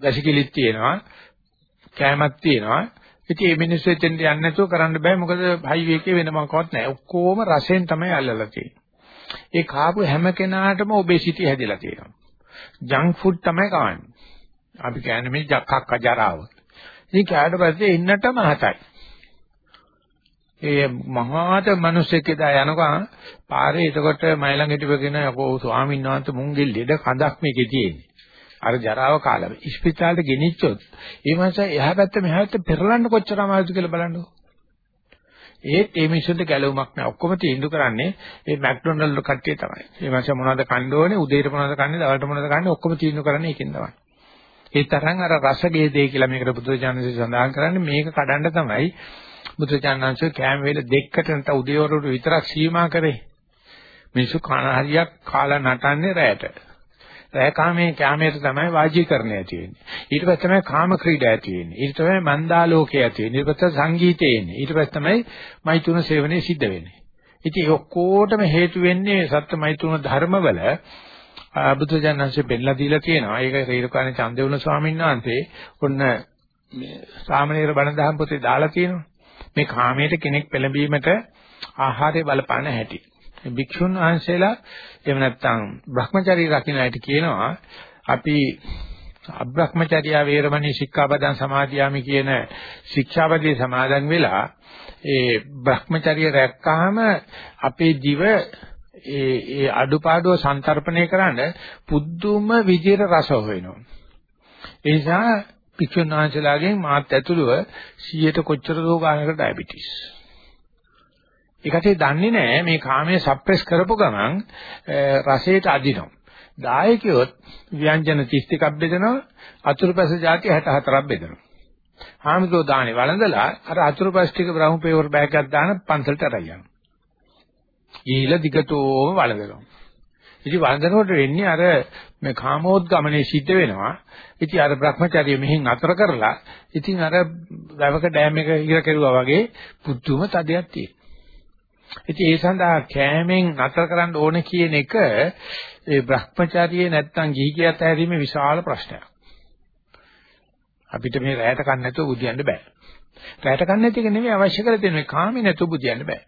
වැසිකිලිත් තියෙනවා. කෑමක් තියෙනවා. ඉතින් මේ මිනිස්සු එතෙන්ට යන්නේ නැතුව කරන්න බෑ මොකද හයිවේ එකේ වෙන මොකවත් නැහැ. ඔක්කොම රසෙන් තමයි අල්ලලා තියෙන්නේ. ඒ කාපු හැම කෙනාටම ඔබේසිටි හැදිලා තියෙනවා. ජංක් ෆුඩ් තමයි කවන්නේ. අපි කියන්නේ මේ කක්ක ජරාව. ඉතින් කෑවට පස්සේ ඉන්නටම හතයි. ඒ මහාත මිනිස්සෙක් එදා යනකම් පාරේ එතකොට මයි ළඟ හිටපගෙන යකෝ ස්වාමීන් වහන්සේ මුංගෙල් ලෙඩ කඳක් මේකේ තියෙන්නේ. අර ජරාව කාලෙ. ඉස්පිතාලෙට ගෙනිච්චොත් ඒ මාස එහා පැත්ත මෙහා පැත්ත පෙරලන්න කොච්චර අමාරුද කියලා බලන්නකෝ. ඒත් ඒ මිනිස්සුන්ට ගැලවුමක් නැහැ. ඔක්කොම තීන්දුව කරන්නේ මේ මැක්ඩොනල්ඩ් කට්ටිය තමයි. මේ මාස මොනවද කන්න ඕනේ, උදේට මොනවද කන්නේ, දවල්ට මොනවද කන්නේ ඔක්කොම තීන්දුව කරන්නේ ඒකෙන් තමයි. ඒ තරම් අර රසගේදේ කියලා මේකට බුදුරජාණන්සේ සඳහන් කරන්නේ මේක කඩන්න තමයි බුදුරජාණන්සේ කෑම වේල දෙකකට නැත්නම් උදේවරුට විතරක් සීමා කරේ. මිනිස්සු කන හරියක් කාලා නටන්නේ රැයට. රැකාමේ කාමයට තමයි වාජීකරණය ඇති වෙන්නේ. ඊට පස්සේ තමයි කාම ක්‍රීඩා ඇති වෙන්නේ. ඊට තමයි මන්දාලෝකය ඇති වෙන්නේ. ඊට පස්සේ සංගීතය එන්නේ. ඊට පස්සේ තමයි මෛතුන සේවනයේ සිද්ධ වෙන්නේ. ඉතින් ඔක්කොටම හේතු වෙන්නේ සත්‍ය මෛතුන ධර්මවල බුදුජානන්සේ බෙල්ලා දීලා තියෙනවා. ඒක රේරුකාණේ චන්දේවුණ ස්වාමීන් වහන්සේ ඔන්න මේ සාමණේර බණ දහම් පොතේ දාලා තියෙනවා. මේ කාමයට කෙනෙක් පෙළඹීමට ආහාරය බලපාන හැටි. භික්ෂුන් වහන්සේලා එහෙම නැත්නම් Brahmacharya රකින්න අයට කියනවා අපි අබ්‍රහ්මචර්යා වේරමණී සික්ඛාපදං සමාදියාමි කියන ශික්ෂාපදේ සමාදන් වෙලා ඒ Brahmacharya රැක්කාම අපේ දිව ඒ ඒ අඩුපාඩුව සංතරපණය කරන්න පුදුම විදියට රස හොයනවා. ඒ නිසා භික්ෂුන් වහන්සේලාගෙන් මාත් ඇතුළුව 100ට කොච්චර දෝ ගානකට ඩයබටිස්. ඒකට දන්නේ නැහැ මේ කාමයේ සප්‍රෙස් කරපු ගමන් රසයට අදිනවා. දායකයොත් ව්‍යංජන 31ක් බෙදනවා අතුරුපැස જાති 64ක් බෙදනවා. හාමුදුරුවෝ දානේ වළඳලා අර අතුරුපැස් ටික බ්‍රහ්ම පේවර් බෑග් එකක් දාන පන්සලට අරන් යනවා. ගිහිලා දිගටම වළඳනවා. ඉතින් වන්දනකොට වෙන්නේ අර මේ කාමෝද්ගමනේ සිද්ධ වෙනවා. ඉතින් අර Brahmacharya මෙහෙන් අතර කරලා ඉතින් අර වැවක ඩෑම් එක ඉර කෙරුවා වගේ පුදුම තදයක් තියෙනවා. ඉතින් ඒ සඳහා කෑමෙන් අතර කරන්න ඕන කියන එක ඒ Brahmacharya නැත්තම් ගිහි කියත් හැරීමේ විශාල ප්‍රශ්නයක්. අපිට මේ රැයට කන්න නැතුව බුදියන්න බෑ. රැයට කන්න නැති එක නෙමෙයි අවශ්‍ය කරලා තියෙන්නේ කාමේ නැතුව බුදියන්න බෑ.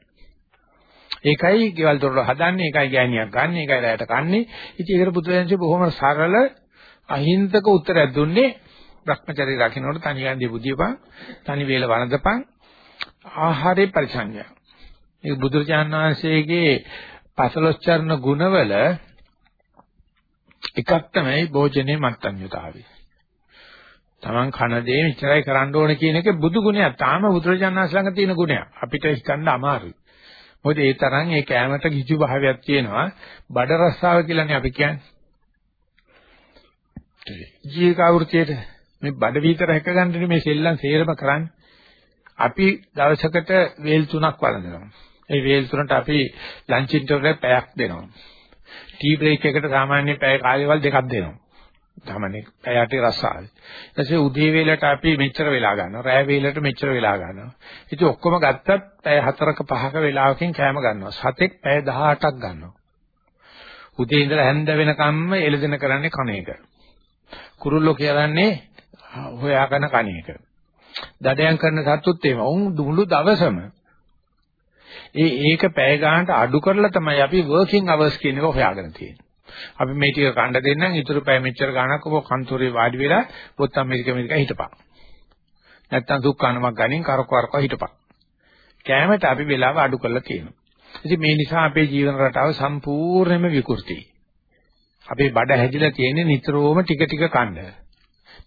ඒකයි ගෙවල් දොරල හදන්නේ, ඒකයි ගෑණියක් ගන්න, ඒකයි රැයට කන්නේ. ඉතින් ඒකට බුදුරජාණන්සේ බොහොම සරල අහිංසක උත්තරයක් දුන්නේ Brahmacharya රකින්නකොට තනි ගන්දී බුදියපන්, තනි වේල වළඳපන්, ආහාරේ පරිසංය. ඒ බුදුරජාණන් වහන්සේගේ පසලොස්චරණ ගුණවල එකක් තමයි භෝජනේ මත්ඤ්‍යතාවය. Taman කන දේ විතරයි කරන්න ඕන කියන එක බුදු ගුණයක්. තාම බුදුරජාණන් වහන්සේ ළඟ තියෙන ගුණයක්. අපිට හිතන්න අමාරුයි. මොකද ඒ තරම් ඒ කෑමට කිචු භාවයක් තියෙනවා. බඩ රස්සාව කියලානේ අපි කියන්නේ. ජීවිකාවෘතියේද මේ බඩ විතර හැක ගන්න මේ සෙල්ලම් සේරම කරන්නේ. අපි දවසකට වේල් තුනක් වළඳනවා. ඒ වේල් තුනට අපි ලන්ච් ඉන්ටර්වල් පැයක් දෙනවා. ටී බ්‍රේක් එකට සාමාන්‍ය පැය කාලයවල් දෙකක් දෙනවා. තමනේ පැයට රස්සාවයි. ඊටසේ උදේ වේලට අපි මෙච්චර වෙලා ගන්නවා. රෑ වේලට මෙච්චර වෙලා ගන්නවා. ඉතින් ඔක්කොම ගත්තත් පැය 4ක 5ක වෙලාවකින් කෑම ගන්නවා. සතෙක් පැය 18ක් ගන්නවා. උදේ ඉඳලා හැන්ද වෙනකම්ම එළදෙන කරන්නේ කණ එක. කුරුල්ලෝ කියන්නේ හොයාගෙන කණ එක. දඩයන් කරන සතුත් එහෙම. උන් දුළු දවසම ඒ ඒක පැය ගන්නට අඩු කරලා තමයි අපි working hours කියන එක හොයාගෙන තියෙන්නේ. අපි මේ ටික කණ්ඩ දෙන්නම් ඉතුරු පැය මෙච්චර ගාණක් ඔබ කන්තෝරේ වාඩි වෙලා පොත් අමරික මේක හිටපන්. නැත්තම් දුක්ඛානමක් ගනින් කරක කරක හිටපන්. කැමරට අපි වෙලාව අඩු කරලා තියෙනවා. ඉතින් මේ නිසා අපේ ජීවන රටාව සම්පූර්ණයෙන්ම විකෘතියි. අපේ බඩ හැදිලා තියෙන්නේ නිතරම ටික ටික කන්න.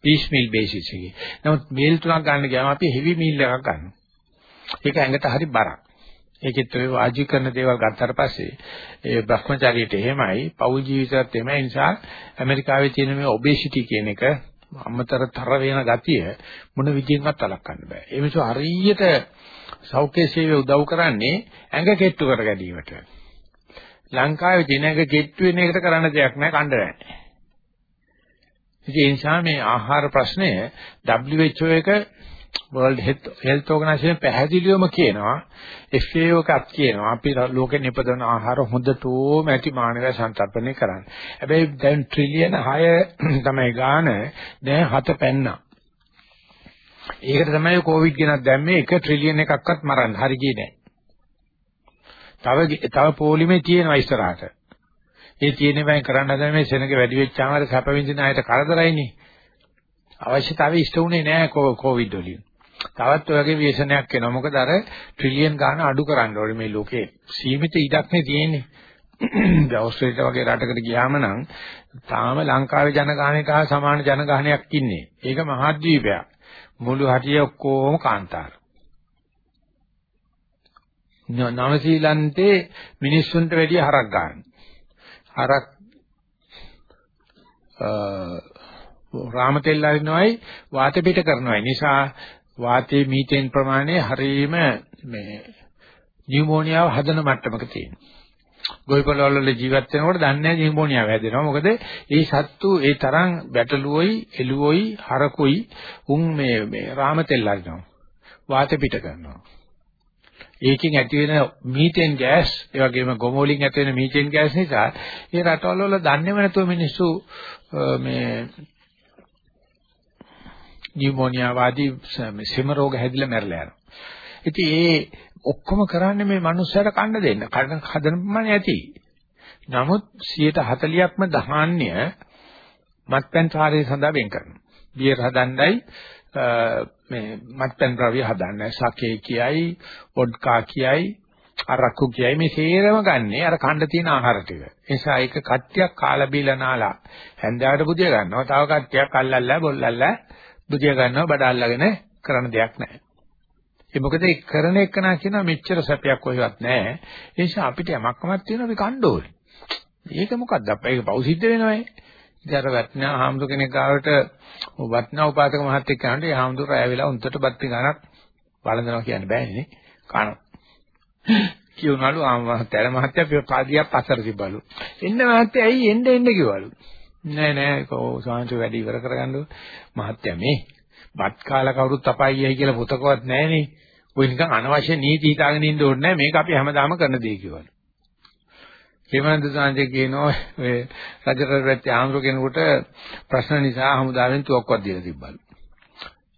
පීස් මීල් බේසිස් එකේ. නමුත් මීල් තුනක් ගන්න ගියාම අපි හෙවි මීල් එකක් ගන්නවා. ඒක ඇඟට හරි බරක්. ඒකෙත් ඔය වාජික කරන දේවල් ගත්තාට පස්සේ ඒ භ්‍රමචාරියට එහෙමයි, පෞල් ජීවිතයත් එහෙමයි. නිසා ඇමරිකාවේ තියෙන මේ ඔබේසිටි කියන එක අමතර තර වෙන ගතිය මොන විදියෙන්වත් අලක්වන්න බෑ. ඒ මිනිස්සු හරියට සෞඛ්‍ය සේවය උදව් කරන්නේ ඇඟ කෙට්ටු කර ගැනීමට. ලංකාවේ දින ඇඟ කෙට්ටු වෙන එකට කරන්න දෙයක් නෑ කණ්ඩ නැහැ. ඒ නිසා මේ ආහාර ප්‍රශ්නය WHO එක World Health Organization පැහැදිලිවම කියනවා FAO එකක් කියනවා අපි ලෝකෙ නිපදවන ආහාර හොඳටම ඇති මානව සංතරපණය කරන්න. හැබැයි දැන් ට්‍රිලියන 6 තමයි ගාන දැන් 7 පැන්නා. ඒකට තමයි කොවිඩ් ගෙනත් දැම්මේ 1 ට්‍රිලියන එකක්වත් මරන්න හරි ගියේ නැහැ. තව තව පොලිමේ තියෙනවා ඉස්සරහට. ඒ තියෙන බෑන් කරන්න හදන මේ සෙනඟ වැඩි වෙච්චාම අර සැප විඳින අයට කරදරයිනේ. අවශ්‍යතාවය ඉෂ්ට උනේ නැහැ කොවිඩ් වලින්. තවත් ඔය වගේ ව්‍යසනයක් එනවා. මොකද අර ට්‍රිලියන් ගාන අඩු කරන්න ඕනේ මේ ලෝකේ. සීමිත ඉඩක් නේ තියෙන්නේ. ඕස්ට්‍රේලියාව වගේ රටකට ගියාම නම් තාම ලංකාවේ ජනගහනයට හා සමාන ජනගහනයක් ඉන්නේ. ඒක මහද්වීපයක්. මුළු හටිය ඔක්කොම කාන්තාර. නවසීලන්තේ මිනිස්සුන්ට වැඩිය හරක් ගන්න. හරක් රාම තෙල් අරිනවයි වාත පිට කරනවයි නිසා වාතයේ මීතේන් ප්‍රමාණය හරීම මේ නියුමෝනියාව හදන මට්ටමක තියෙනවා. ගොවිපළ වල ජීවත් වෙනකොට දන්නේ නැහැ නියුමෝනියාව හැදෙනවා. මොකද ඒ සත්තු ඒ තරම් බැටළුවයි, එළුවයි, හරකුයි උන් මේ මේ රාම තෙල් අරිනවා. වාත පිට කරනවා. ඒකෙන් ඇති වෙන මීතේන් ගෑස් ඒ වගේම ගොමෝලින් ඇති වෙන මීතේන් ගෑස් නිසා ඒ රටවල වල දන්නේම නැතුව මිනිස්සු මේ නියුමෝනියා වාදී සෙම රෝග හැදිලා මැරලා යනවා. ඉතින් ඒ ඔක්කොම කරන්නේ මේ මනුස්සයර කන්න දෙන්න. කන්න හදන ප්‍රමාණය ඇති. නමුත් 140ක්ම දහාන්‍ය මත්පැන් කාර්යය සඳහා වෙන් කරනවා. බියර් හදන්නයි මේ මත්පැන් ද්‍රව්‍ය හදන්නයි සකේ කියයි, වොඩ්කා කියයි, අරක්කු කියයි මේ සේරම ගන්නේ අර කන්න තියෙන ආහාර ටික. ඒ නිසා ඒක කට්ටියක් කාලා බීලා නාලා හැන්දාවට බුදිය ගන්නවා. තව කට්ටියක් අල්ලල්ලා බොල්ලල්ලා බුදිය ගන්නවා බඩ අල්ලගෙන කරන්න දෙයක් නැහැ. ඒ මොකද ඒ කරන එක නා කියනවා මෙච්චර සැපයක් කොහෙවත් නැහැ. ඒ නිසා අපිට යමක්මක් තියෙනවා අපි කණ්ඩ ඕනේ. ඒක මොකද්ද අප්පා ඒක පෞසිද්ධ වෙනවනේ. ඉතින් අර වත්නා හාමුදුර කෙනෙක් ගාවට වත්නා උපාසක මහත්තයෙක් කනට ඒ හාමුදුර රැය වෙලා උන්ටට බත් ගන්නක් වළඳනවා කියන්න බෑනේ නේ. කන. කියුණලු ආමහතර මහත්තයා පාදියක් පස්සට තිබ්බලු. එන්න මහත්තයා ඇයි එන්න එන්න කිව්වලු. නෑ නෑ කෝ සාංශ වැඩි ඉවර කරගන්න මහත්තයා මේ බත් කාලා කවුරුත් අපායියයි කියලා පොතකවත් නෑනේ. ඔය නිකන් අනවශ්‍ය නීති හිතාගෙන ඉන්න ඕනේ නෑ මේක අපි හැමදාම කරන දේ කියලා. හේමන්ත සාංශේ කියනවා ඔය රජරට ආම්රු කෙනෙකුට ප්‍රශ්න නිසා හමුදාවෙන් තුවක්කුවක් දීලා තිබ්බලු.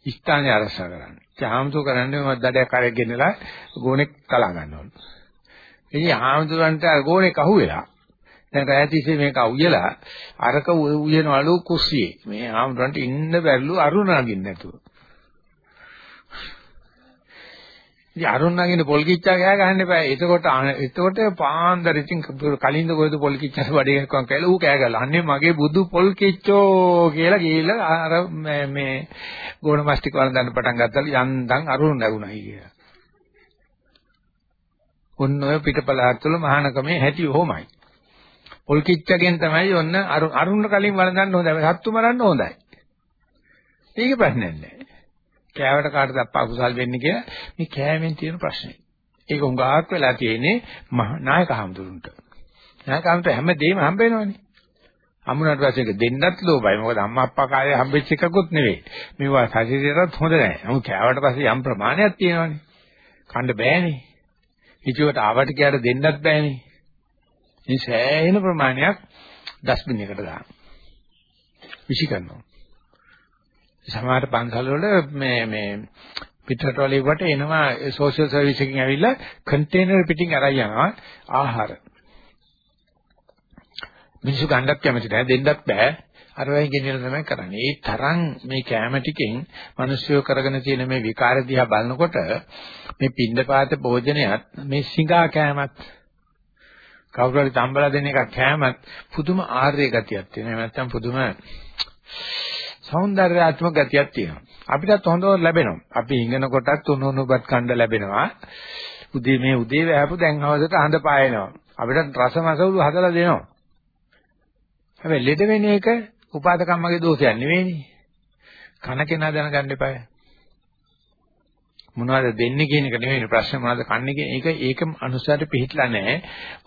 ස්ථානේ අරසා කරන්න. ආම්තු කරන්නේ මම දඩයක් කරගෙන ගෙනලා ගෝණෙක් කලා ගන්නවලු. ඉතින් ආම්තුරන්ට ගෝණෙක් අහුවෙලා දැන් රැයතිසේ මේක උයලා අරක උයනවලු කුස්සියේ. මේ ආම්රන්ට ඉන්න බැරිලු අරුණාගින් නැතුව. ඉතින් අරුණාගින් පොල් කිච්චා ගෑ ගහන්න එපා. එතකොට එතකොට පාන්දර ඉතින් කලින්ද කොහෙද පොල් කිච්චාට බඩේ ගක්කම් කියලා ඌ කෑ ගහලා. අන්නේ මගේ බුදු පොල් කිච්චෝ කියලා ගිහිල්ලා අර මේ ගෝණ මස්ටික් වළඳන්න පටන් ගත්තලු යන්දන් අරුණ නැගුණයි කියලා. ඔන්න ඔය පිටපලහත් තුළ මහානකමේ හැටි ඔහොමයි. පොල් කිච්චගෙන් තමයි ඔන්න අරුණ කලින් වළඳන්න හොඳයි. සත්තු මරන්න හොඳයි. ඒක ප්‍රශ්නයක් නෑ. කෑවට කාටද අප්පා කුසල් වෙන්නේ කියලා මේ කෑමෙන් තියෙන ප්‍රශ්නේ. ඒක උඟාක් වෙලා තියෙන්නේ නායක හඳුරුන්ට. නායක හඳුරට හැමදේම හම්බ වෙනවනේ. අමුණට පස්සේ ඒක දෙන්නත් ලෝභයි. මොකද අම්මා අප්පා කාලේ හම්බෙච්ච එකකුත් නෙවෙයි. මේවා ශරීරයටත් හොඳ නැහැ. නමුත් කෑවට පස්සේ යම් ප්‍රමාණයක් තියෙනවනේ. කන්න බෑනේ. හිතුවට ආවට කියාට දෙන්නත් බෑනේ. මේ සෑහෙන ප්‍රමාණයක් ඩස්බින් එකට දානවා. විසි කරනවා. සමහර පන්සල් වල මේ මේ පිටරට වල වට එනවා සෝෂල් සර්විස් එකකින් ඇවිල්ලා කන්ටේනර් පිටින් අරන් යනවා ආහාර. මිනිස්සු ගන්නත් කැමති නැහැ දෙන්නත් බෑ. අර වගේ ගෙනියලා තමයි කරන්නේ. ඒ තරම් මේ කැම ටිකෙන් මිනිස්සු කරගෙන තියෙන මේ විකාර දිහා බලනකොට මේ පින්දපාත භෝජනයත් මේ සිඟා කෑමත් කවුරු හරි තම්බලා දෙන එකක් කෑමත් පුදුම ආර්ය ගතියක් තියෙනවා. එහෙම නැත්නම් පුදුම సౌందర్యාත්මක ගතියක් තියෙනවා. අපිටත් හොඳව ලැබෙනවා. අපි ඉගෙන කොටත් උණුණුපත් කණ්ඩ ලැබෙනවා. උදේ මේ උදේ වැහපු දැන් හවසට හඳ පායනවා. අපිටත් රස මසවුළු හදලා දෙනවා. හැබැයි ලෙඩ වෙන එක උපාදකම්මගේ දෝෂයක් නෙවෙයිනේ. කන කෙනා දැනගන්න එපායි. මොනවද දෙන්නේ කියන එක නෙමෙයි ප්‍රශ්නේ මොනවද කන්නේ කියන එක ඒක අනුසාරට පිළිහිట్లా නැහැ.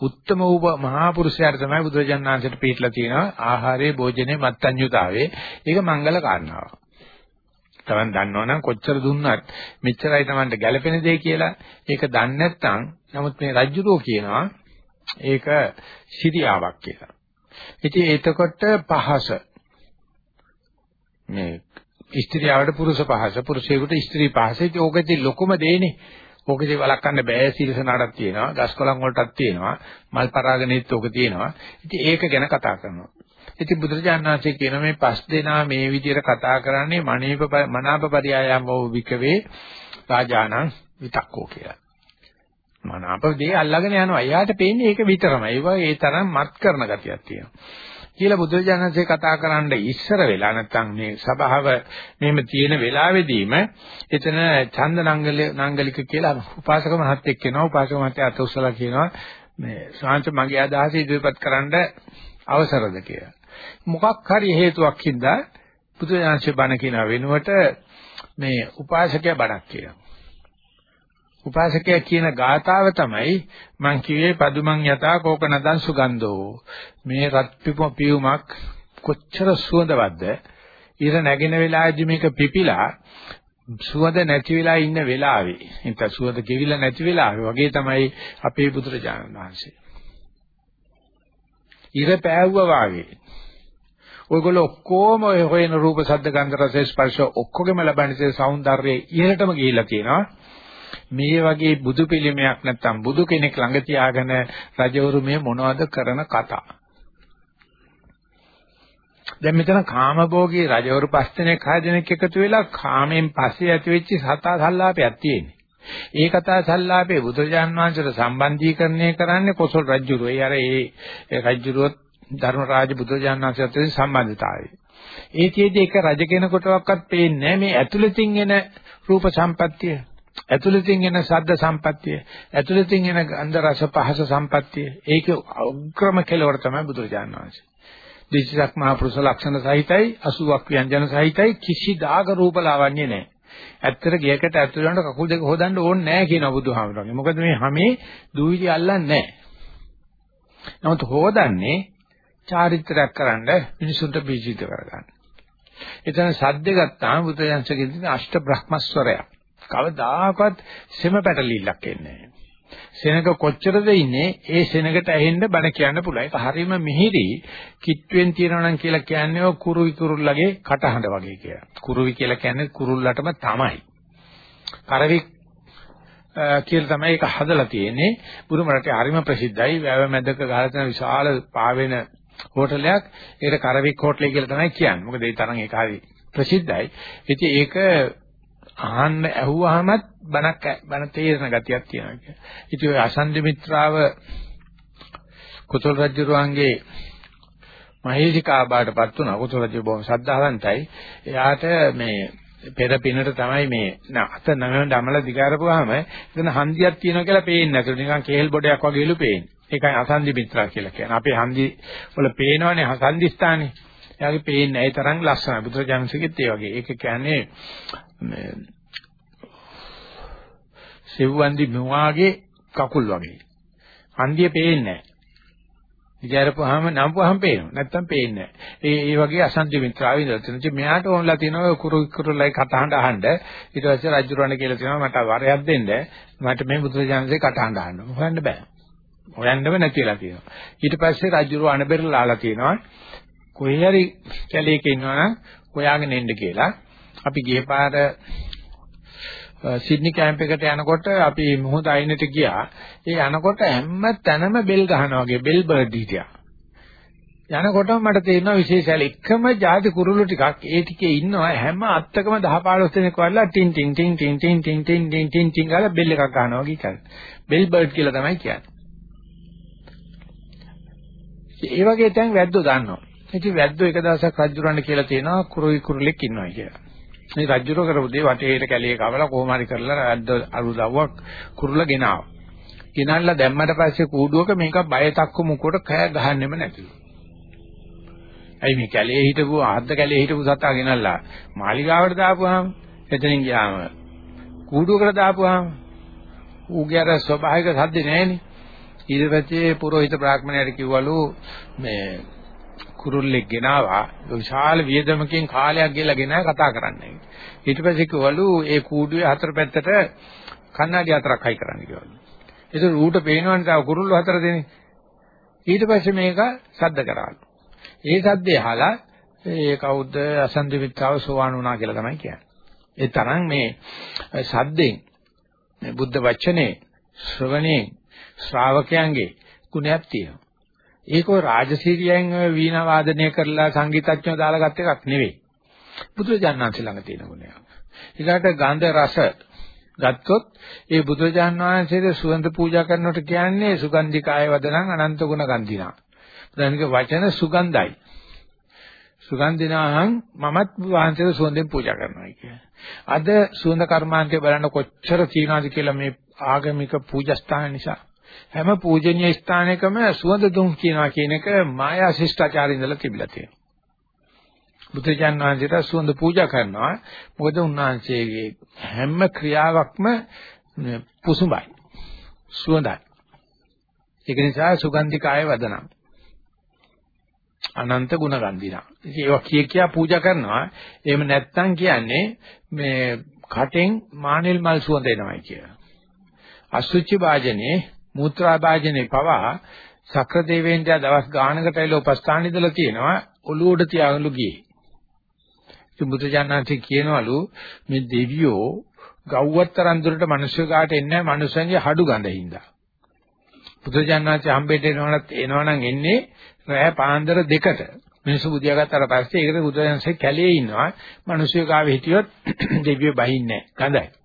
උත්තම වූ මහා පුරුෂයාට තමයි බුදුරජාණන් වහන්සේට පිළිහිట్లా තියෙනවා ආහාරයේ භෝජනයේ මත්ඤ්‍යතාවයේ. ඒක මංගල කාරණාවක්. තමන් දන්නවනම් කොච්චර දුන්නත් මෙච්චරයි තමන්ට ගැළපෙන දේ කියලා ඒක දන්නේ නැත්නම් නමුත් මේ රජ්ජුරෝ කියනවා ඒක සිටියාවක් කියලා. ඉතින් එතකොට පහස මේ ස්ත්‍රියවට පුරුෂ පහස පුරුෂයෙකුට ස්ත්‍රී පහස. ඉතින් ඕකෙදි ලොකුම දෙන්නේ ඕකෙදි වළක්වන්න බෑ සීලසනාටක් තියෙනවා ගස්කොලන් වලටත් තියෙනවා මල් පරාගනෙත් ඕක තියෙනවා. ඉතින් ඒක ගැන කතා කරනවා. ඉතින් බුදුරජාණන් වහන්සේ කියන මේ පස් දෙනා මේ විදිහට කතා කරන්නේ මනීප මනාපපරියායම් වූ විකවේ රාජානං විතක්කෝ කියලා. මනාප දේ අල්ලගෙන යනවා. එයාට පේන්නේ ඒක විතරමයි. ඒවා ඒ තරම් මත් කරන ගතියක් තියෙනවා. කියලා බුදුරජාණන්සේ කතා කරන්න ඉස්සර වෙලා නැත්නම් මේ සභාව මෙහෙම තියෙන වෙලාවෙදීම එතන ඡන්ද නංගලික කියලා උපාසක මහත්තයෙක් කෙනා උපාසක මහත්තයා අත උස්සලා කියනවා මේ ශාන්ත මගේ අදහස ඉදිරිපත් කරන්න අවසරද කියලා. මොකක් හරි හේතුවක් හින්දා බුදුරජාණන්සේ බණ කියන වෙනුවට මේ උපාසකයා බණක් කියනවා. උපාසකයා කියන ගාතාව තමයි මං කිව්වේ පදුමන් යතා කෝකනදන් සුගන්ධෝ. මේ රත් පිපුමක් කොච්චර සුවඳවත්ද? ඉර නැගෙන වෙලාවේදී මේක පිපිලා සුවඳ නැති වෙලා ඉන්න වෙලාවේ. හිත සුවඳ ගෙවිලා නැති වෙලාවේ වගේ තමයි අපේ බුදුරජාණන් වහන්සේ. ඉර පෑවුවා වාගේ. ඔයගොල්ලෝ ඔක්කොම ඔය හොයන රූප ශබ්ද ගන්ධ රස ස්පර්ශ ඔක්කොගෙම ලබන තේ సౌందර්යය ඉහළටම ගිහිලා තියෙනවා. මේ වගේ බුදු පිළිමයක් නැත්තම් බුදු කෙනෙක් ළඟ තියාගෙන රජවරු මේ මොනවද කරන කතා. දැන් මෙතන කාමභෝගී රජවරු පස් දෙනෙක් හය දෙනෙක් එකතු වෙලා කාමෙන් පස්සේ ඇති වෙච්ච සතා සල්ලාපයක් තියෙන්නේ. ඒ කතා සල්ලාපේ බුදුජාන් වහන්සේට සම්බන්ධීකරණය කරන්නේ කොසල් රජුරු. ඒ අර ඒ රජුරුවත් ධර්මරාජ බුදුජාන් වහන්සේට සම්බන්ධතාවය. ඒ තියේදී එක රජ කෙනෙකුටවත් පේන්නේ මේ ඇතුළතින් එන රූප සම්පත්තිය. ඇතුළතින් එන ශබ්ද සම්පත්තිය, ඇතුළතින් එන ගන්ධ රස පහස සම්පත්තිය, ඒක උග්‍රම කෙලවර තමයි බුදුරජාණන් වහන්සේ. දිසිසක් මහ පුරුෂ ලක්ෂණ සහිතයි 80ක් ව්‍යංජන සහිතයි කිසි දාග රූප ලාවන්‍ය නැහැ. ඇත්තට ගියකට ඇතුළට කකුල් දෙක හොදන්න ඕනේ නැහැ කියන බුදුහාමුදුරනේ. මොකද මේ හැමේ දූවිලි අල්ලන්නේ නැහැ. නමුත් හොදන්නේ චාරිත්‍රාක් කරන්න මිනිසුන්ට බීජිත කරගන්න. එතන සද්ද ගත්තාම බුදුයන්සගේ තියෙන අෂ්ට බ්‍රහ්මස්වරයක්. කවදාකවත් සෙම පැටලිල්ලක් එන්නේ නැහැ. සෙනඟ කොච්චරද ඉන්නේ ඒ සෙනඟට ඇහෙන්න බණ කියන්න පුළුවන්. ඒක හරීම මිහිරි කිට්ටුවෙන් තියනවා නම් කියලා කියන්නේ ඔය කුරුවි කුරුල්ලගේ කටහඬ වගේ කියලා. කුරුවි කියලා කියන්නේ කුරුල්ලටම තමයි. කරවි කියලා තමයි ඒක හදලා තියෙන්නේ. බුරුම රටේ හරිම ප්‍රසිද්ධයි. වැව මැදක ගහලා තියෙන විශාල පාවෙන හෝටලයක්. ඒකට කරවික් හෝටලය කියලා තමයි කියන්නේ. මොකද ඒ තරම් ඒක හරි ප්‍රසිද්ධයි. ඉතින් ඒක අහන්න ඇහුවාමත් බණක් බණ තේරෙන ගතියක් තියෙනවා කියන්නේ. ඉතින් ඔය අසන්දි මිත්‍රාව කුසල රජුරුවන්ගේ මහේසිකා බාටපත් වුණා. කුසල රජු බොහොම ශ්‍රද්ධාවන්තයි. එයාට මේ පෙර පිනට තමයි මේ අත නමෙන් දමලා දිගාරපුවාම එතන හන්දියක් තියෙනවා කියලා පේන්නේ නැතුව නිකන් කේල් බොඩයක් වගේලු පේන්නේ. ඒකයි අසන්දි මිත්‍රා කියලා කියන්නේ. අපේ හන්දි වල පේනවනේ අසන්දි ස්ථානේ. එයාගේ පේන්නේ ඒ තරම් ලස්සනයි. බුදුරජාණන්සේගෙත් ඒ වගේ. ඒක කියන්නේ මේ සෙව්වන්දි මුවාගේ කකුල් වගේ. හන්දිය පේන්නේ නැහැ. ඉජාරපුවාම නම්පුවාම පේනවා. නැත්තම් පේන්නේ නැහැ. ඒ ඒ වගේ අසන්ති මිත්‍රාවි ඉඳලා තියෙනවා. ඉතින් මෙයාට ඕනලා තියෙනවා කුරු කුරුලයි කටහඬ අහන්න. ඊට පස්සේ රජුරණ කියලා තියෙනවා මට වරයක් දෙන්න. මට මේ බුදුරජාණන්සේ කටහඬ අහන්න. හොයන්න බෑ. හොයන්නම නැතිලා තියෙනවා. ඊට පස්සේ රජුරව අනබෙරලාලා තියෙනවා. කොහේ හරි කැලේක ඉන්නවනම් හොයාගෙන එන්න කියලා. අපි ගිය පාර සිඩ්නි කැම්ප් එකට යනකොට අපි මොහොත අයිනට ගියා. ඒ යනකොට හැම තැනම බෙල් ගහනවා වගේ බෙල් බර්ඩ් හිටියා. යනකොටම මට තේරෙනවා විශේෂයල එකම ಜಾති කුරුළු ටිකක් ඒ ටිකේ ඉන්නවා හැම අත්තකම 10 15 දෙනෙක් වල්ලා ටින් ටින් ටින් ටින් ටින් ටින් ටින් ටින් ටින් ටින් ගාලා බෙල් එකක් ගන්නවා වගේ කියන්නේ. බෙල් බර්ඩ් කියලා තමයි කියන්නේ. ඒ වගේ තැන් වැද්දෝ දන්නවා. ඉතින් වැද්දෝ එක දවසක් රජුරන්න කියලා තියෙනවා කුරුයි කුරුලෙක් ඉන්නවා කියලා. මේ රජුර කරපු දේ වටේට කැලිය කවලා කොහොම හරි කරලා වැද්ද අරු දව්වක් කුරුල්ල ගෙනාවා. ගෙනල්ලා දැම්මට පස්සේ කූඩුවක මේක බය තක්කු මුකුවට කෑ ගහන්නෙම නැතිලු. ඇයි මේ කැලේ හිටපු ආද්ද කැලේ හිටපු සතා ගෙනල්ලා මාලිගාවට දාපුවාම එතනින් ගියාම කූඩුවකට දාපුවාම ඌගේ අර ස්වභාවික සද්ද නැහැනේ. ඊට පස්සේ පුරোহিত බ්‍රාහ්මණයට කිව්වලු මේ කුරුල්ලෙක් ගෙනාවා විශාල වියදමකින් කාලයක් ගිහලා ගෙනා කතා කරන්න. ඊට පස්සේ කිව්වලු ඒ කූඩුවේ හතර පැත්තට කණ්ණාඩි හතරක් හයි කරන්න කිව්වලු. ඒක ඌට පේනවනේ තව කුරුල්ල හතර දෙනේ. ඊට පස්සේ මේක සද්ද කරාලු. ඒ සද්දේ අහලා ඒ කවුද අසන්දි මිත්‍රාව සෝවාන් වුණා කියලා තමයි කියන්නේ. ඒ තරම් මේ සද්දෙන් මේ බුද්ධ වචනේ ශ්‍රවණේ ශ්‍රාවකයන්ගේ ගුණයක් තියෙනවා. ඒක ඔය රාජසීරියෙන් වීණා වාදනය කරලා සංගීතඥයෝ දාලා ගත් එකක් නෙවෙයි. බුදුරජාණන්සේ ළඟ තියෙන ගුණයක්. ඊළාට ගන්ධ රස ගත්තොත් ඒ බුදුරජාණන් වහන්සේට සුවඳ පූජා කරනකොට කියන්නේ සුගන්ධිකාය වදනං අනන්ත ගුණ ගන්ධිනා. බුදුන්ගේ වචන සුගන්ධයි. සුගන්ධිනාහං මමත් වහන්සේට සුවඳෙන් පූජා කරනවා කියන්නේ. අද සුවඳ කර්මාන්තය බලන්න කොච්චර තියනවාද කියලා මේ ආගමික පූජස්ථාන නිසා හැම පූජනීය ස්ථානයකම සුවඳ දුම් කියනවා කියන එක මායා ශිෂ්ටාචාරය ඉඳලා තිබිලා තියෙනවා. බුදුචාන් වහන්සේට සුවඳ පූජා කරනවා. මොකද උන්වහන්සේගේ හැම ක්‍රියාවක්ම පුසුඹයි. සුවඳයි. ඒක නිසා සුගන්ධිකාය වදනම්. අනන්ත ගුණ ගන්දිනා. ඒවා කිය කියා පූජා කරනවා. එහෙම නැත්නම් කියන්නේ මේ කටෙන් මානෙල් මල් සුවඳ එනවයි කියලා. අසුචි වාජනේ මූත්‍රා වාජනේ පවා සක්‍ර දෙවෙන්දා දවස් ගානකට ඇවිල්ලා උපස්ථාන ඉදලා තියෙනවා ඔළුවට තියාගලු ගියේ. ඉතින් බුදුජානනාංශ කියනවලු මේ දෙවියෝ ගව්වතරන් දුරට මිනිස්සු ගාට එන්නේ නැහැ මිනිස්සුන්ගේ හඩු ගඳ හින්දා. බුදුජානනාංශ හම්බෙට එනවනත් එනවනම් එන්නේ රෑ පාන්දර දෙකට. මිනිස්සු බුදියා ගත්තාට පස්සේ ඒකට බුදුජානනාංශ කැලේ ඉන්නවා. මිනිස්සු ගාවේ හිටියොත් දෙවියෝ බහින්නේ නැහැ. ගඳයි.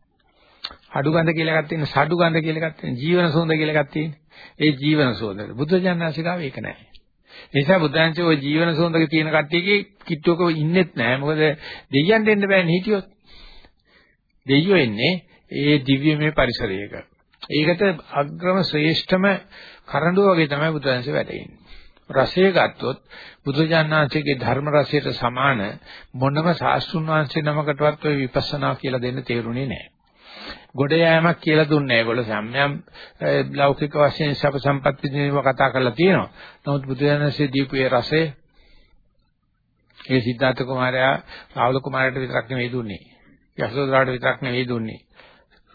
අඩු ගඳ කියලා එකක් තියෙනවා, සඩු ගඳ කියලා එකක් තියෙනවා, ජීවන සුවඳ කියලා එකක් තියෙනවා. ඒ ජීවන සුවඳ. බුද්ධජනනාසිකාව ඒක නැහැ. ඒ නිසා බුද්ධාංශ ඔය ජීවන සුවඳක තියෙන කට්ටියගේ කිට්ටුවක ඉන්නෙත් නැහැ. මොකද දෙයයන් දෙන්න බෑනේ හිටියොත්. දෙයියෝ එන්නේ ඒ දිව්‍යමය පරිසරයක. ඒකට අග්‍රම ශ්‍රේෂ්ඨම කරඬුව වගේ තමයි බුදුන්සේ වැටෙන්නේ. රසය ගත්තොත් බුදුජානනාංශයේ ධර්ම රසයට සමාන මොනම සාස්ෘණ වංශේ නමකටවත් ඔය විපස්සනා කියලා දෙන්න තේරුණේ නැහැ. ගොඩ යෑමක් කියලා දුන්නේ ඒගොල්ලෝ සම්යම් ලෞකික වශයෙන් සප සම්පත් විදිනේව කතා කරලා තියෙනවා. නමුත් බුදුරජාණන්සේ දීපු ඒ රසය ඒ සිද්ධාර්ථ කුමාරයා රාහුල කුමාරයාට විතරක් නෙවෙයි දුන්නේ. යශෝදරාට විතරක් නෙවෙයි දුන්නේ.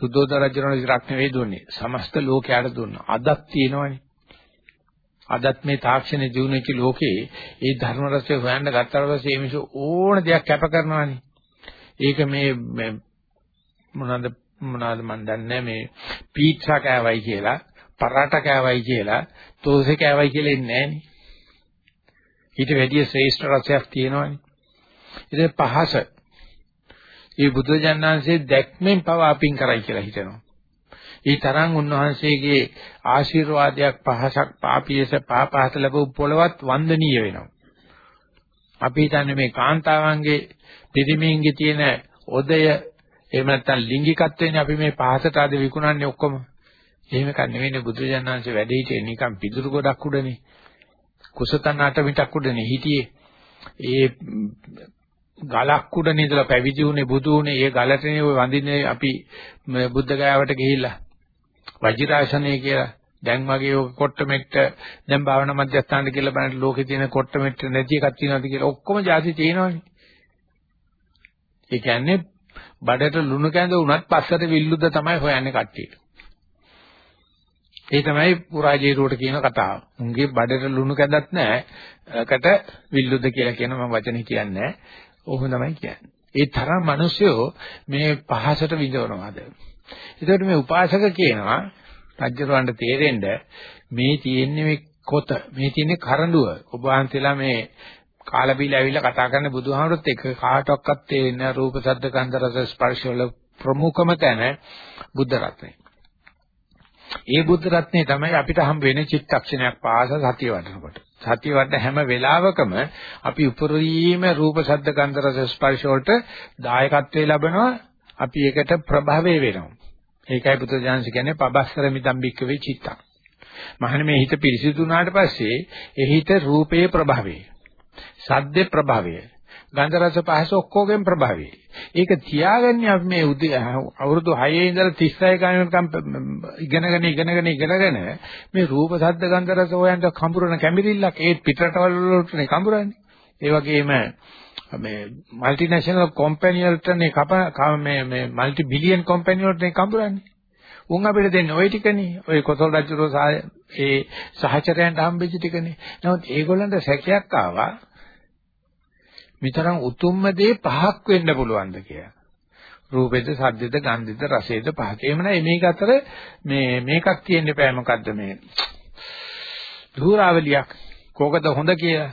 සුද්ධෝදන රජුණට විතරක් නෙවෙයි දුන්නේ. සමස්ත ලෝකයට දුන්නා. අදක් තියෙනවනේ. අදත් මේ තාක්ෂණ ජීවනයේ ලෝකේ ඒ ධර්ම රසය හොයන්න ගත්තාට පස්සේ මේ මිනිස්සු ඕන දෙයක් කැප කරනවානේ. ඒක මේ මොනවාද මොනවාද මන් දන්නේ මේ පීට්සා කෑවයි කියලා පරාටා කෑවයි කියලා තෝසේ කෑවයි කියලා ඉන්නේ නැහනේ. ඊට වැඩිය ශ්‍රේෂ්ඨ රසයක් තියෙනවානේ. ඉතින් පහස ඒ බුදුජානනාංශයේ දැක්මෙන් පව අපින් කරයි කියලා හිතනවා. ඒ තරම් උන්වහන්සේගේ ආශිර්වාදයක් පහසක් පාපියස පාපහත ලැබු පොළවත් වන්දනීය වෙනවා. අපි හිතන්නේ මේ කාන්තාවන්ගේ පිරිමින්ගේ තියෙන ඔදය එහෙම නැත්නම් ලිංගිකත්වයෙන් අපි මේ පහසට ආද විකුණන්නේ ඔක්කොම. එහෙම එකක් නෙවෙයි බුදුජානනාංශ වැඩ හිටියේ නිකන් පිදුරු ගොඩක් උඩනේ. කුසතන අට මිටක් උඩනේ හිටියේ. ඒ ගලක් උඩනේ ඉඳලා පැවිදි වුණේ බුදු වුණේ ඒ ගලටනේ ඔය වඳින්නේ අපි බුද්ධ ගයාවට ගිහිල්ලා වජිරාසනය කියලා දැන් වගේ ඔය කොට්ටමෙට්ට දැන් භාවනා මධ්‍යස්ථානට කියලා බලන්න ලෝකේ තියෙන කොට්ටමෙට්ට නැති එකක් තියෙනවද කියලා ඔක්කොම જાති තියෙනවනේ. ඒ කියන්නේ බඩට ලුණු කැඳ වුණත් පස්සට විල්ලුද්ද තමයි හොයන්නේ කට්ටිය. ඒ තමයි පුරාජේරුවට කියන කතාව. උන්ගේ බඩට ලුණු කැඳක් නැහැ. කට විල්ලුද්ද කියලා කියන මම වචනේ කියන්නේ නැහැ. ඕක තමයි කියන්නේ. ඒ තරම් මිනිස්සුયો මේ පහසට විඳවනවාද. ඒකට මේ උපාසක කියනවා රජ්‍යරවන්ට තේරෙන්න මේ තියෙන්නේ මේ කොත මේ තියෙන්නේ කරඬුව ඔබ වහන්සේලා මේ කාලා බීලා ඇවිල්ලා කතා කරන බුදුහාමුදුරුත් එක කාටවත් තේරෙන රූප ශබ්ද ගන්ධ රස ස්පර්ශ වල ප්‍රමුඛම තැන බුද්ධ රත්නේ. ඒ බුද්ධ රත්නේ තමයි අපිට හම් වෙන චිත්තක්ෂණයක් පාස සතිය වඩනකොට. සතිය වඩන හැම වෙලාවකම අපි උපරිම රූප ශබ්ද ගන්ධ රස ස්පර්ශ වලට දායකත්වයේ ලබනවා. අපි ඒකට ප්‍රභවය වෙනවා. ඒකයි පුත්‍රජාන්ස කියන්නේ පබස්සර මිදම්බික්ක වේ චිත්තං. මහණ මේ හිත පිරිසිදු වුණාට පස්සේ ඒ හිත රූපයේ ප්‍රභවය. සද්දේ ප්‍රභවය. ගන්ධ රස පහස ඔක්කොගෙන් ප්‍රභවය. ඒක තියාගන්නේ අපි මේ අවුරුදු 6 ඉඳලා 36 ගණනකම් ඉගෙනගෙන ඉගෙනගෙන ඉගෙනගෙන මේ රූප සද්ද ගන්ධ රස හොයන්ට කඹරන කැමිරිල්ලක් ඒ පිටරටවල වලටනේ කඹරන්නේ. ඒ වගේම මේ মালටි ජාතික කම්පැනි වලටනේ කප මේ මේ মালටි බිලියන් කම්පැනි වලටනේ කඹරන්නේ. උන් අපිට දෙන්නේ ওই ටිකනේ. ওই කොසල් රජුරෝ ඒ සහචරයන්ට හම්බෙච්ච ටිකනේ. නමුත් ඒගොල්ලන්ට සැකයක් ආවා මෙතරම් උතුම්ම දේ පහක් වෙන්න පුළුවන්ද කියලා. රූපෙද, සද්දෙද, ගන්ධෙද, රසෙද පහක. එහෙම නැහැ මේක අතර මේ මේකක් තියෙන්න බෑ මොකද්ද මේ? ධූරාවලියක්. කෝකද හොඳ කියලා.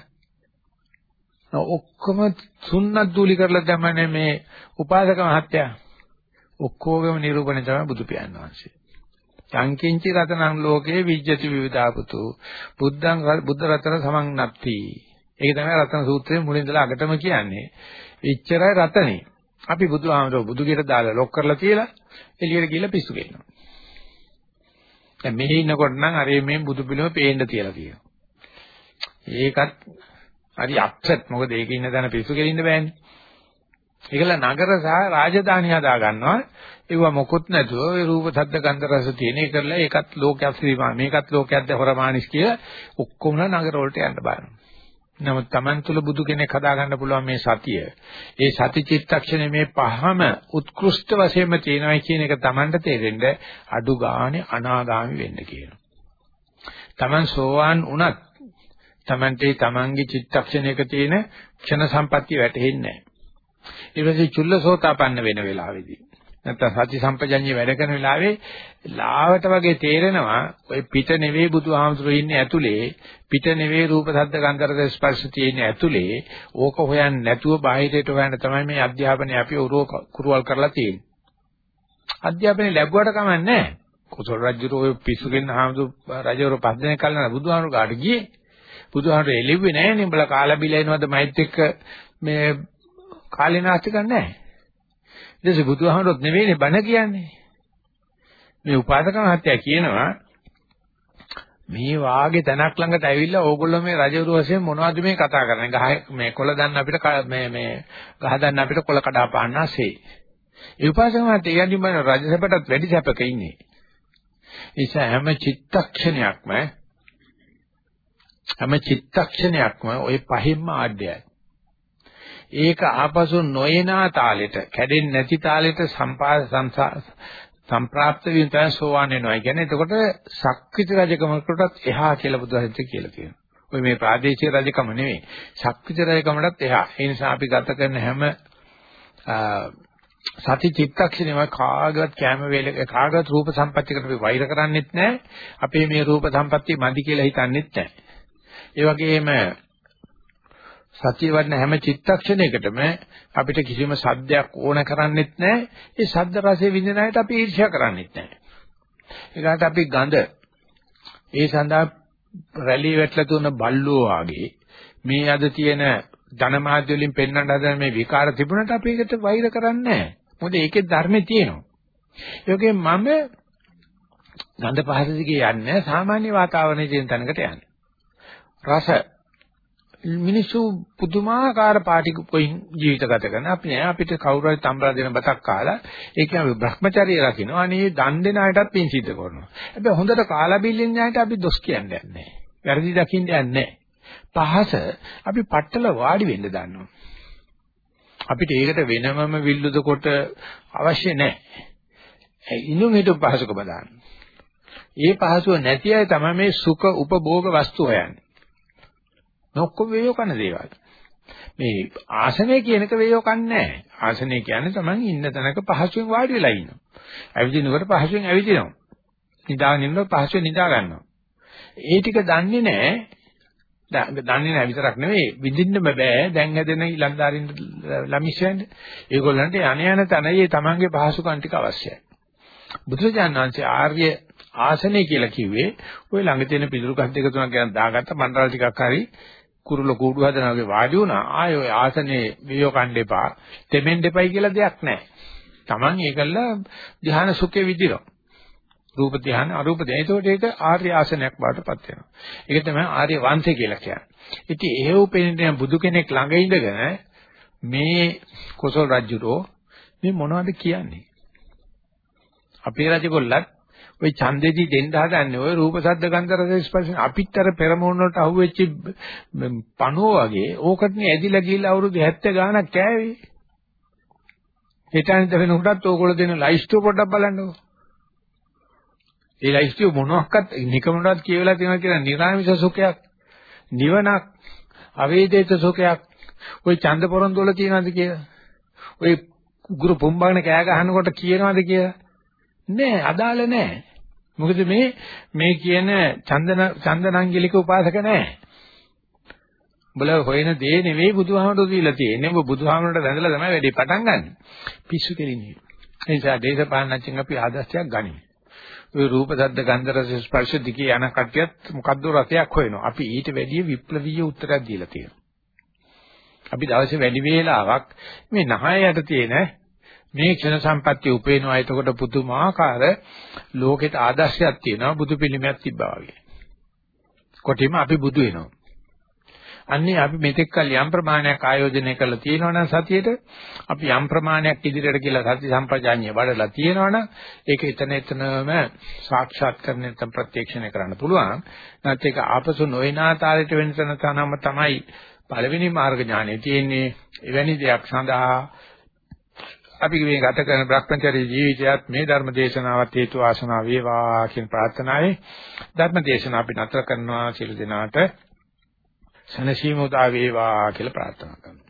ඔක්කොම සුන්නත් දූලි කරලා දැමන්නේ මේ උපාසක මහත්තයා. ඔක්කොගේම නිරූපණය තමයි බුදු පියාණන් වහන්සේ. සංකින්චි රතනං ලෝකේ විජ්ජති විවිධාපතු බුද්ධං බුද්ධ රතන සමන් නත්ති ඒක තමයි රතන සූත්‍රයේ මුලින් ඉඳලා අගටම කියන්නේ. එච්චරයි රතනේ. අපි බුදුහාමරෝ බුදුගෙට දාලා ලොක් කරලා තියලා එළියට ගිහලා පිස්සු ගන්නවා. දැන් මෙහි ඉන්නකොට නම් අර මේ බුදු පිළිම පේන්න තියලා තියෙනවා. ඒකත් හරි අප්සෙට් මොකද ඒකේ ඉන්න තැන පිස්සු කෙලින්න බෑනේ. ඒකල නගර සහ රාජධානි හදා ගන්නවා. ඒව මොකොත් නැතුව ඒ රූප සද්ද ගන්ධ රස තියෙන ඒ කරලා ඒකත් ලෝකයක් ශ්‍රීමා මේකත් ලෝකයක්ද හොරමානිස් කියලා ඔක්කොම නගර වලට යන්න බලනවා. නමුත් Taman තුල බුදු කෙනෙක් හදාගන්න පුළුවන් මේ සතිය. ඒ සති චිත්තක්ෂණය මේ පහම උත්කෘෂ්ඨ වශයෙන්ම තියෙනවා කියන එක Tamanට තේරෙන්න අඩු ගානේ අනාගාමි වෙන්න කියනවා. Taman සෝවාන් වුණත් Tamante Tamanගේ චිත්තක්ෂණයක තියෙන ක්ෂණ සම්පත්තිය වැටහෙන්නේ නැහැ. ඊට පස්සේ චුල්ලසෝතාපන්න වෙන වෙලාවේදී නැත්නම් සති සම්පජඤ්ඤය වැඩ කරන වෙලාවේ ලාවට වගේ තේරෙනවා ඔය පිට නෙවෙයි බුදුහාමුදුරු ඉන්නේ ඇතුලේ පිට නෙවෙයි රූප ශබ්ද ගන්ධ රස ස්පර්ශ තියෙන්නේ ඇතුලේ. ඕක හොයන්නේ නැතුව බාහිරයට හොයන්න තමයි මේ අධ්‍යාපනය අපි උරව කුරුවල් කරලා තියෙන්නේ. අධ්‍යාපනය ලැබුවට කමන්නේ නැහැ. කුසල රජුරෝ ඔය පිස්සුගෙන් හාමුදුරු රජවරු පස් දෙනෙක් කල්ලාන බුදුහාමුදුරු කාට ගියේ. බුදුහාමුදුරු එළිව්වේ නැහැ නේ. උඹලා කාලා බිලා එනවද මයිත් එක්ක? මේ කාලේ නාස්ති කරන්නේ නැහැ ඊට පස්සේ බුදුහාමරොත් නෙවෙයිනේ බණ කියන්නේ. මේ උපාසක මහත්තයා කියනවා මේ වාගේ තැනක් ළඟට ඇවිල්ලා ඕගොල්ලෝ මේ රජවරු වශයෙන් මොනවද මේ කතා කරන්නේ? ගහ මේ කොළ දන්න අපිට මේ මේ ගහ දන්න අපිට කොළ කඩා පාන්නාසේ. ඒ උපාසක මහත්තයා යන්නේ මම රජසැපටත් වැඩි සැපක ඉන්නේ. ඒස හැම චිත්තක්ෂණයක්ම හැම චිත්තක්ෂණයක්ම ওই පහින්ම ආඩ්‍යයි. ඒක ආපසු නොයනා තාලෙට කැඩෙන්නේ නැති තාලෙට සම්පා සම්ප්‍රාප්ත වීම තමයි සෝවාන් වෙනවා. ඒ කියන්නේ එතකොට ශක්විත රජකමකටත් එහා කියලා බුදුහාමුදුරුවෝ කියලා කියනවා. ඔය මේ ප්‍රාදේශීය රජකම නෙවෙයි. ශක්විත රජකමටත් එහා. ඒ නිසා අපි ගත කරන හැම සති චිත්තක්ෂණයම කාගවත් කැම වේල කාගවත් රූප සම්පත්තියකට අපි වෛර කරන්නේත් නැහැ. අපේ මේ රූප සම්පත්තිය මදි කියලා හිතන්නේත් නැහැ. ඒ වගේම සතිය වඩන හැම චිත්තක්ෂණයකටම අපිට කිසිම සද්දයක් ඕන කරන්නේත් නැහැ. ඒ සද්ද රසයේ විඳින අයට අපි ඊර්ෂ්‍යා කරන්නේත් නැහැ. ඒකට අපි ගඳ ඒ සඳහා රැලි වැටලා තුන බල්ලෝ වාගේ මේ අද තියෙන ධනමාධ්‍ය වලින් පෙන්වන්න හදන මේ විකාර තිබුණට අපි ඒකට වෛර කරන්නේ නැහැ. මොකද ඒකේ ධර්මයේ තියෙනවා. ඒකේ මම ගඳ පහස දිගේ යන්නේ සාමාන්‍ය වාතාවරණයේ තියෙන තැනකට යන්නේ. රස මිනිස්සු පුදුමාකාර පාටි කොයින් ජීවිත ගත කරන. අපි නෑ අපිට කවුරු හරි තම්බලා දෙන බතක් කාලා ඒ කියන්නේ භ්‍රමචර්යය රකින්න. අනේ දන් දෙන අයටත් පින් සිද්ධ කරනවා. හැබැයි හොඳට කාලා බිල්ලෙන් ඥායට අපි දොස් කියන්නේ නැහැ වැරදි දකින්න යන්නේ පහස අපි පట్టල වාඩි වෙන්න දන්නවා. අපිට ඒකට වෙනමම විල්ලුද කොට අවශ්‍ය නැහැ ඉන්නුම් හිටු පහසුකම දාන්න. ඒ පහසුව නැති අය තමයි මේ සුඛ උපභෝග වස්තු හොයන්නේ. ඔක්කොම වේයෝ කන දේවල්. මේ ආසනය කියනක වේයෝ කන්නේ නැහැ. ආසනය කියන්නේ Taman ඉන්න තැනක පහසුවෙන් වාඩි වෙලා ඉන්නවා. ඇවිදිනකොට පහසුවෙන් ඇවිදිනවා. නිදාගෙන ඉන්නකොට පහසුවෙන් නිදා ගන්නවා. ඒ ටික දන්නේ නැහැ. දන්නේ නැහැ විතරක් නෙවෙයි විඳින්න බෑ දැන් හැදෙන ඊලන්දාරින් ළමිෂයන්ට ඒගොල්ලන්ට යණ යන තැන මේ තමන්ගේ පහසුකම් ටික අවශ්‍යයි බුදුරජාණන් වහන්සේ ආර්ය ආසනය කියලා කිව්වේ ওই ළඟ තියෙන පිළිරු කස් දෙක තුනක් ගැන දාගත්ත මණ්ඩල ටිකක් හරි කුරුල කූඩු හදනවා වගේ වාඩි වුණා ආය ඔය ආසනේ වියෝ කණ්ඩ එපා තෙමෙන්න එපයි කියලා දෙයක් නැහැ Taman ඒකල්ල ධ්‍යාන සුඛේ විදිනවා රූප ධ්‍යාන අරූප ධ්‍යාන. ඒතකොට ඒක ආර්ය ආසනයක් බාටපත් වෙනවා. ඒක තමයි ආර්ය වංශය කියලා කියන්නේ. ඉතින් එහෙව් පෙනෙන බුදු කෙනෙක් ළඟ ඉඳගෙන මේ කොසල් රජුරෝ මේ මොනවද කියන්නේ? අපේ රජගොල්ලත් ওই ඡන්දෙදි දෙන්න හදන්නේ ওই රූප ශබ්ද ගන්ධ රස ස්පර්ශ අපිට අර පෙරමෝන වලට අහුවෙච්ච පණුව වගේ ඕකටනේ ඇදිලා ගිහිල්ලා අවුරුදු 70 ගාණක් කෑවේ. හිතානිට වෙනකොටත් ඕගොල්ලෝ දෙන ලයිස්ට් පොඩ්ඩක් බලන්නකෝ. ඒ ලයිස්ට් එක මොනවාක්වත් නිකමනවත් කියවලා තියෙනවා කියන නිර්ආමිෂ සුඛයක් නිවනක් අවේදිත සුඛයක් ওই ඡන්ද පොරොන්දු වල තියෙනවද කියලා ওই ගුරු පොම්බාගෙන කෑ ගහනකොට කියනවද කියලා නෑ අදාළ නෑ මොකද මේ මේ කියන චන්දන චන්දනංගලික උපාසක නෑ උඹල හොයන දේ නෙවෙයි බුදුහාමරට දීලා තියෙන්නේ. ඔබ බුදුහාමරට වැඳලා තමයි වැඩි පටන් ගන්න. පිස්සු කෙලින්නේ. ඒ නිසා දේශපාලනඥයන් අපි ආදර්ශයක් ගනිමු. ওই රූප ශබ්ද ගන්ධ රස ස්පර්ශ දිගේ යන කට්ටියත් මොකද්ද රසයක් හොයනවා. අපි ඊට වැඩිය විප්ලවීය උත්තරයක් දීලා තියෙනවා. අපි දවසේ වැඩි වේලාවක් මේ නහය යට තියෙන මේ ක්ෂණ සම්පත්‍ය උපේනවා. එතකොට පුදුමාකාර ලෝකෙට ආදර්ශයක් තියෙනවා. බුදු පිළිමයක් තිබ්බා වගේ. කොටිම අපි බුදු වෙනවා. අන්නේ අපි මෙතෙක් කල් යම් ප්‍රමාණයක් ආයෝජනය කරලා තියෙනවනම් සතියේට අපි යම් ප්‍රමාණයක් ඉදිරියට කියලා සති සම්පජාඤ්ඤය වඩලා තියෙනවනම් ඒක එතන එතනම සාක්ෂාත් කරගෙන නැත්නම් ප්‍රත්‍යක්ෂණය කරන්න පුළුවන්. නැත්නම් ඒක ආපසු නොයනා තාලෙට වෙන තැන තනම තමයි පළවෙනි මාර්ග ඥානෙ තියෙන්නේ. එවැනි දෙයක් සඳහා අපි මේ ගත කරන Brahmacharya ජීවිතයත් මේ ධර්ම දේශනාවත් හේතු ආසනාව වේවා කියන ප්‍රාර්ථනාවයි ධර්ම දේශනාව අපි නතර කරනවා. සියලු දෙනාට සනසීම උදා වේවා කියලා ප්‍රාර්ථනා කරනවා.